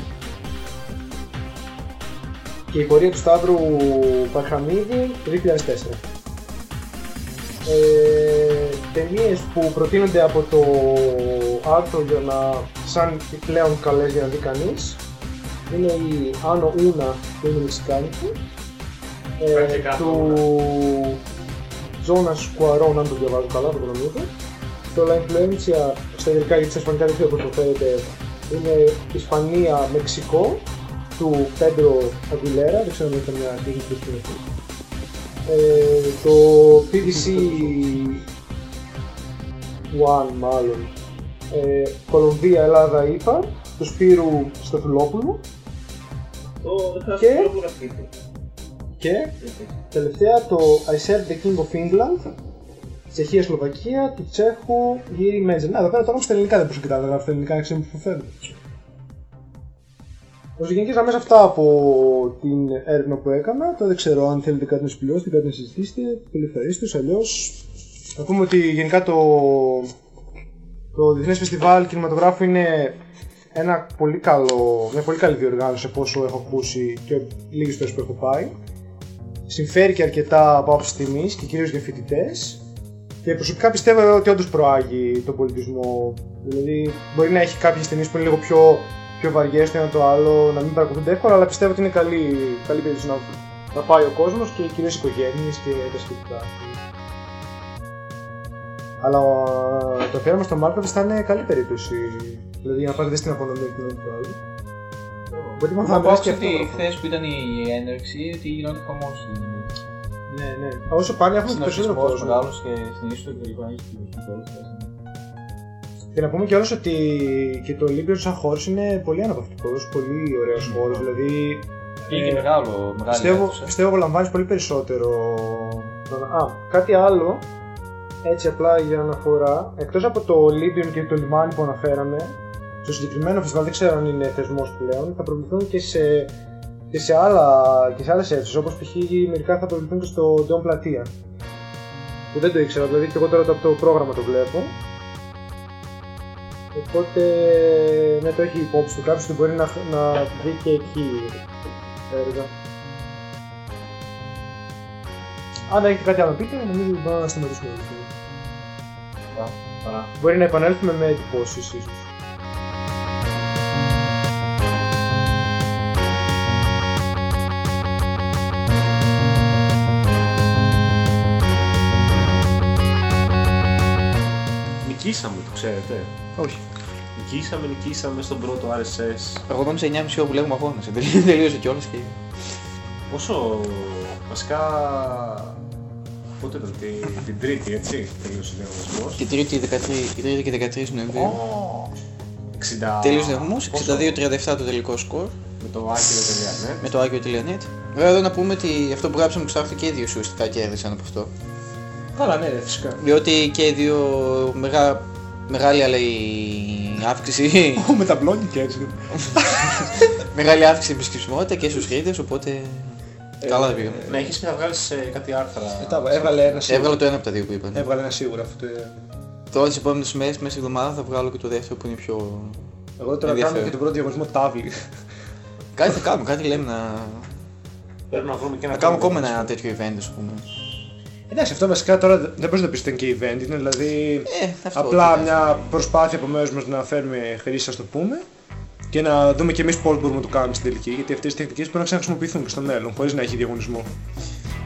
[SPEAKER 3] και η πορεία του Σταύρου Παρχαμίδη το 2004. Ε, ταινίες που προτείνονται από το άρθρο για να, σαν πλέον καλές για να δει κανείς. Είναι η Άνω Ούνα που είναι μεξικάνικη
[SPEAKER 2] Υπάρχει
[SPEAKER 3] ε,
[SPEAKER 2] κάτω
[SPEAKER 3] του Jonas Cuarón αν το διαβάζω καλά το νομίζω το La Influencia στα αγγλικά γιατί στα ισπανικά δεν ξέρω πώς το φέρετε είναι Ισπανία Μεξικό του Πέντρο Αγγιλέρα δεν ξέρω αν είναι μια τύχη που ε, το PVC One μάλλον ε, Κολομβία, Ελλάδα, ΙΠΑ του Σπύρου Στεφυλόπουλου
[SPEAKER 4] Το δεν θα
[SPEAKER 3] Και-
[SPEAKER 4] σου πω
[SPEAKER 3] και τελευταία το I Serve the King of England Τσεχία, Σλοβακία, του Τσέχου, Γύρι Μέτζερ. Να, εδώ πέρα το έγραψα στα ελληνικά, δεν μπορούσα να γράφω στα ελληνικά, ξέρω που φέρνω. Ω γενικέ γραμμέ αυτά από την έρευνα που έκανα. Τώρα δεν ξέρω αν θέλετε κάτι να συμπληρώσετε, κάτι να συζητήσετε. Πολύ ευχαρίστω. Αλλιώς θα πούμε ότι γενικά το, το Διεθνές Φεστιβάλ Κινηματογράφου είναι ένα πολύ καλό, μια πολύ καλή διοργάνωση από όσο έχω ακούσει και λίγες φορές που έχω πάει. Συμφέρει και αρκετά από άποψη τιμής και κυρίως για φοιτητές. Και προσωπικά πιστεύω ότι όντως προάγει τον πολιτισμό. Δηλαδή, μπορεί να έχει κάποιες ταινίε που είναι λίγο πιο, πιο βαριές το ένα το άλλο, να μην παρακολουθούνται εύκολα, αλλά πιστεύω ότι είναι καλή, καλή περίπτωση να, να πάει ο κόσμος και κυρίως οι οικογένειες και τα σχετικά. Αλλά ε, το αφιέρωμα στο Minecraft θα είναι καλή περίπτωση. Δηλαδή για να πάτε στην απονομή του νέου άλλου. Μπορεί να
[SPEAKER 1] Θα
[SPEAKER 3] θα
[SPEAKER 1] πω
[SPEAKER 3] βρεις και
[SPEAKER 1] ότι
[SPEAKER 3] αυτό.
[SPEAKER 1] χθες που ήταν η έναρξη ότι γινόταν χαμός.
[SPEAKER 3] Ναι, ναι. Όσο πάνε έχουμε και περισσότερο
[SPEAKER 1] Συνοσπισμός
[SPEAKER 3] κόσμο.
[SPEAKER 1] μεγάλος και στην ίσο και λοιπά έχει πολύ
[SPEAKER 3] Και να πούμε κιόλας ότι και το Olympion σαν χώρος είναι πολύ αναπαυτικός, πολύ ωραίος χώρος. Δηλαδή
[SPEAKER 1] Είναι και
[SPEAKER 3] Ε,
[SPEAKER 1] μεγάλο, μεγάλη
[SPEAKER 3] πιστεύω,
[SPEAKER 1] αίθουσα.
[SPEAKER 3] πιστεύω απολαμβάνεις πολύ περισσότερο. Α, κάτι άλλο, έτσι απλά για αναφορά, εκτός από το Olympion και το λιμάνι που αναφέραμε, στο συγκεκριμένο φεστιβάλ δεν ξέρω αν είναι θεσμός πλέον, θα προβληθούν και σε, και σε, άλλα, και σε άλλες αίθουσες, όπως π.χ. μερικά θα προβληθούν και στο Dom Πλατεία. Που δεν το ήξερα, δηλαδή και εγώ τώρα από το πρόγραμμα το βλέπω. Οπότε, ναι, το έχει υπόψη του κάποιος ότι μπορεί να, να δει και εκεί έργα. Αν έχετε κάτι άλλο να πείτε, νομίζω ότι μπορούμε να σταματήσουμε εδώ.
[SPEAKER 1] Παρά.
[SPEAKER 3] Μπορεί να επανέλθουμε με εντυπώσεις ίσως.
[SPEAKER 2] Νικήσαμε, το ξέρετε.
[SPEAKER 3] Όχι.
[SPEAKER 2] Νικήσαμε, νικήσαμε στον πρώτο RSS.
[SPEAKER 1] Εγώ νόμιζα 9.30 ώρα που λέγουμε αγώνας. Τελείωσε- Τελείωσε κιόλας και...
[SPEAKER 2] Πόσο βασικά. Πότε ήταν, τη- την Τρίτη, έτσι, τελείωσε ο διαγωνισμός.
[SPEAKER 1] Και τρίτη, 13, η τρίτη και 13 Νοεμβρίου.
[SPEAKER 2] 60.
[SPEAKER 1] Τελείωσε ο διαγωνισμός,
[SPEAKER 2] πόσο;
[SPEAKER 1] 62-37 το τελικό σκορ
[SPEAKER 2] Με το άκυρο.net.
[SPEAKER 1] με το Άγιο.net. Βέβαια εδώ να πούμε ότι αυτό που γράψαμε στο και οι δύο ουσιαστικά κέρδισαν από αυτό.
[SPEAKER 3] Καλά, ναι, ρε, φυσικά.
[SPEAKER 1] Διότι και οι δύο μεγά, μεγάλη αλλά η αύξηση,
[SPEAKER 3] Ω, με τα μπλόγια και έτσι.
[SPEAKER 1] μεγάλη αύξηση επισκεψιμότητα και στους χρήστες, οπότε καλά τα πήγαμε.
[SPEAKER 2] Ναι, έχεις πει να βγάλεις κάτι άρθρα.
[SPEAKER 3] Μετά, έβγαλε ένα σίγουρα.
[SPEAKER 1] Έβγαλα το ένα από τα δύο που είπαν.
[SPEAKER 3] Έβγαλε ένα σίγουρα αυτό. το-
[SPEAKER 1] Τώρα τις επόμενες μέρες, μέσα στη εβδομάδα θα βγάλω και το δεύτερο που είναι πιο...
[SPEAKER 3] Εγώ τώρα
[SPEAKER 1] Ενδιαφέρον.
[SPEAKER 3] κάνουμε και τον πρώτο διαγωνισμό τάβλη.
[SPEAKER 1] Κάτι θα κάνουμε, κάτι λέμε να...
[SPEAKER 2] Πρέπει να βρούμε και ένα
[SPEAKER 1] Να κάνουμε ακόμα
[SPEAKER 2] διαγωνισμό.
[SPEAKER 1] ένα τέτοιο event, ας πούμε.
[SPEAKER 3] Εντάξει, αυτό βασικά τώρα δεν μπορεί να πει ότι ήταν και event, είναι δηλαδή
[SPEAKER 1] Ε, αυτό.
[SPEAKER 3] απλά
[SPEAKER 1] τι να-
[SPEAKER 3] μια προσπάθεια από μέρους μας να φέρουμε χρήση, ας το πούμε, και να δούμε και εμείς πώς μπορούμε να το κάνουμε στην τελική, γιατί αυτές οι τεχνικές μπορούν να ξαναχρησιμοποιηθούν και στο μέλλον, χωρίς να έχει διαγωνισμό.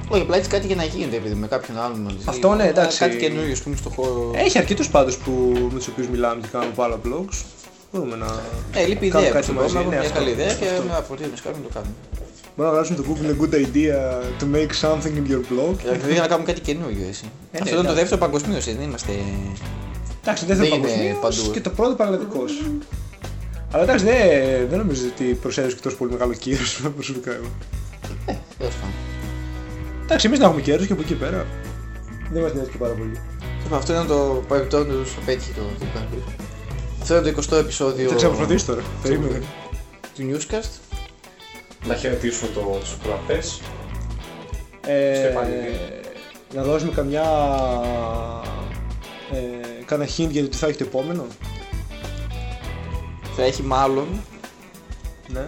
[SPEAKER 1] Όχι, απλά έτσι κάτι για να γίνεται, επειδή με κάποιον άλλον μαζί.
[SPEAKER 3] Αυτό, ναι, εντάξει.
[SPEAKER 1] Κάτι καινούριο, ας πούμε, στο χώρο.
[SPEAKER 3] Έχει αρκετούς πάντως που, με τους οποίους μιλάμε και κάνουμε από άλλα blogs. Μπορούμε να...
[SPEAKER 1] Ε, λείπει η
[SPEAKER 3] Κάνουμε
[SPEAKER 1] ιδέα.
[SPEAKER 3] κάτι
[SPEAKER 1] Κάτι
[SPEAKER 3] μαζί,
[SPEAKER 1] μαζί,
[SPEAKER 3] ναι,
[SPEAKER 1] μια
[SPEAKER 3] αυτό.
[SPEAKER 1] καλή ιδέα και
[SPEAKER 3] Αυτό.
[SPEAKER 1] με αφροντίζουμε κάποιον να το κάνουμε.
[SPEAKER 3] Μπορούμε να γράψουμε το Google a good idea to make something in your blog.
[SPEAKER 1] Δηλαδή για να κάνουμε κάτι καινούριο, εσύ.
[SPEAKER 3] ναι,
[SPEAKER 1] Αυτό ήταν το
[SPEAKER 3] εντάξει.
[SPEAKER 1] δεύτερο παγκοσμίως, δεν είμαστε.
[SPEAKER 3] Εντάξει, δεν θέλω
[SPEAKER 1] Δεν είναι
[SPEAKER 3] παγκοσμίως
[SPEAKER 1] παντού.
[SPEAKER 3] και το πρώτο πανελλαδικός. Αλλά εντάξει, δεν, δεν νομίζω ότι προσέδωσε και τόσο πολύ μεγάλο κύρος προσωπικά εγώ.
[SPEAKER 1] Τέλος πάντων.
[SPEAKER 3] Εντάξει, εμείς να έχουμε κέρδος και από εκεί πέρα. Δεν μας νοιάζει και πάρα πολύ.
[SPEAKER 1] Λοιπόν, Αυτό ήταν το παρεμπιπτόν του στο πέτυχε το τι είπα να πεις. Αυτό ήταν το 20ο επεισόδιο
[SPEAKER 3] Θα ξαναπροσθέσει τώρα. Περίμενε.
[SPEAKER 1] του Newscast.
[SPEAKER 2] Να χαιρετήσουμε το, τους κρατές.
[SPEAKER 3] Ε,
[SPEAKER 2] Στεφανίδη.
[SPEAKER 3] να δώσουμε καμιά. Ε, κάνα hint για το τι θα έχει το επόμενο.
[SPEAKER 1] Θα έχει μάλλον
[SPEAKER 3] Ναι.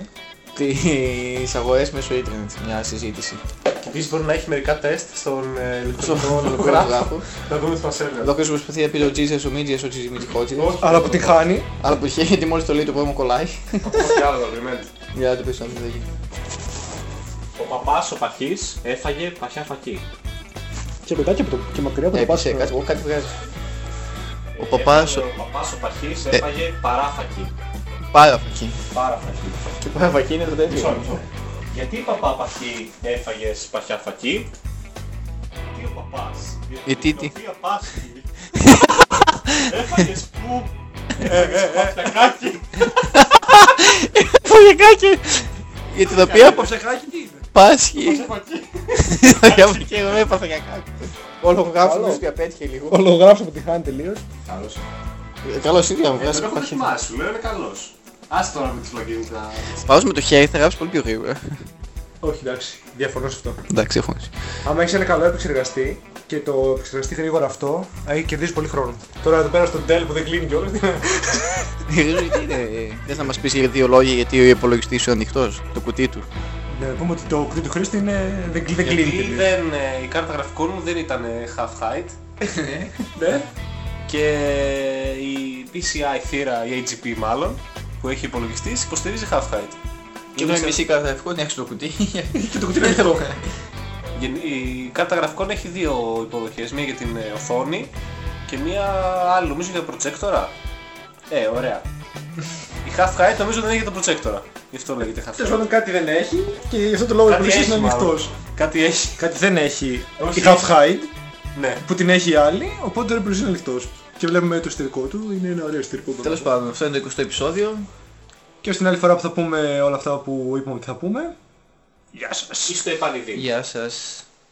[SPEAKER 1] τις αγορές μέσω ίντερνετ μια συζήτηση.
[SPEAKER 2] Και επίσης μπορεί να έχει μερικά τεστ στον ε,
[SPEAKER 1] Στον
[SPEAKER 2] ηλεκτρονικό λογογράφο.
[SPEAKER 1] λογογράφο.
[SPEAKER 2] Να δούμε τι μας έλεγε.
[SPEAKER 1] Εδώ κάποιος προσπαθεί να πει το Jesus ο Μίτζιας, ο Τζιμίτι Χότζιας.
[SPEAKER 2] Όχι.
[SPEAKER 3] Αλλά που τη χάνει.
[SPEAKER 1] Αλλά που είχε γιατί μόλις το λέει το πρόγραμμα κολλάει.
[SPEAKER 2] Όχι άλλο, περιμένετε.
[SPEAKER 1] Για να το πεις αν δεν γίνει.
[SPEAKER 2] Ο παπάς ο παχής έφαγε παχιά φακή.
[SPEAKER 3] Και μετά και, από το, και μακριά από το
[SPEAKER 1] Έπεισε,
[SPEAKER 3] πάσο.
[SPEAKER 1] κάτι, εγώ κάτι βγάζει. Ο παπάς,
[SPEAKER 2] Ο παπάς ο παχής έφαγε παράφακη.
[SPEAKER 1] Πάρα φακή.
[SPEAKER 2] Παράφακη.
[SPEAKER 1] Και πάρα φακή είναι το
[SPEAKER 2] Μισό,
[SPEAKER 1] τέτοιο.
[SPEAKER 2] μισό. Γιατί παπάς παχή έφαγες παχιά φακή; Τι ο παπάς.
[SPEAKER 1] Γιατί τι.
[SPEAKER 2] η Σοφία Πάσχη. Έφαγες που. Έφαγες παχιακάκι.
[SPEAKER 1] Φωγεκάκι! Γιατί το οποία
[SPEAKER 3] ψεχάκι τι είναι;
[SPEAKER 1] πάσχει.
[SPEAKER 2] Φακή.
[SPEAKER 1] Για μου και εγώ έπαθα για κάτι. Ο λογογράφος
[SPEAKER 3] Καλό.
[SPEAKER 1] μου απέτυχε λίγο.
[SPEAKER 3] Ο λογογράφος που τη χάνει τελείως.
[SPEAKER 2] Καλώς.
[SPEAKER 1] Καλώς ήρθα να μου
[SPEAKER 2] Ε,
[SPEAKER 1] βγάζει
[SPEAKER 2] Δεν έχω
[SPEAKER 1] παχύ.
[SPEAKER 2] δοκιμάσει, σου λέω είναι καλός. Άσε τώρα με τις λογίνες να...
[SPEAKER 1] Πάω με το χέρι θα γράψεις πολύ πιο γρήγορα.
[SPEAKER 3] Όχι, εντάξει. Διαφωνώ σε αυτό.
[SPEAKER 1] Εντάξει, έχω.
[SPEAKER 3] Άμα έχεις ένα καλό επεξεργαστή και το επεξεργαστεί γρήγορα αυτό, έχει κερδίσει πολύ χρόνο. Τώρα εδώ πέρα στο Dell που δεν κλείνει κιόλας.
[SPEAKER 1] Γρήγορα τι είναι. Θες να μας πεις για δύο λόγια γιατί ο υπολογιστής σου είναι ανοιχτός, το κουτί του;
[SPEAKER 3] Να πούμε ότι το κουτί του χρήστη είναι... δεν, κλει- δεν κλείνει.
[SPEAKER 2] Γιατί
[SPEAKER 3] τελείως.
[SPEAKER 2] δεν, ε, η κάρτα γραφικών μου δεν ήταν ε, half height
[SPEAKER 3] Ναι.
[SPEAKER 2] και η PCI θύρα, η AGP μάλλον, που έχει υπολογιστής, υποστηρίζει half height.
[SPEAKER 1] Και
[SPEAKER 2] Είναι
[SPEAKER 1] με
[SPEAKER 2] σε-
[SPEAKER 1] μισή κάρτα γραφικών έχεις το κουτί.
[SPEAKER 3] Και το κουτί είναι ανοιχτό.
[SPEAKER 2] Γεν- Η κάρτα γραφικών έχει δύο υποδοχές, μία για την ε, οθόνη και μία άλλη νομίζω για το προτζέκτορα. Ε, ωραία. Η half height νομίζω δεν έχει το προτζέκτορα. Γι' αυτό λέγεται half
[SPEAKER 3] Τέλος
[SPEAKER 2] height.
[SPEAKER 3] πάντων κάτι δεν έχει και γι' αυτό το λόγο ο
[SPEAKER 2] Κάτι
[SPEAKER 3] υπολογιστής είναι
[SPEAKER 2] έχει, μάλλον.
[SPEAKER 3] ανοιχτός.
[SPEAKER 2] Κάτι έχει.
[SPEAKER 3] Κάτι δεν έχει
[SPEAKER 2] Όχι.
[SPEAKER 3] η half height
[SPEAKER 2] Ναι.
[SPEAKER 3] που την έχει η άλλη, οπότε ο υπολογιστής είναι ανοιχτός. Και βλέπουμε το εσωτερικό του, είναι ένα ωραίο εσωτερικό.
[SPEAKER 1] Τέλος πάντων, αυτό είναι το 20ο επεισόδιο.
[SPEAKER 3] Και ως την άλλη φορά που θα πούμε όλα αυτά που είπαμε ότι θα πούμε. Γεια σας.
[SPEAKER 2] Είστε επανειδή.
[SPEAKER 1] Γεια σας.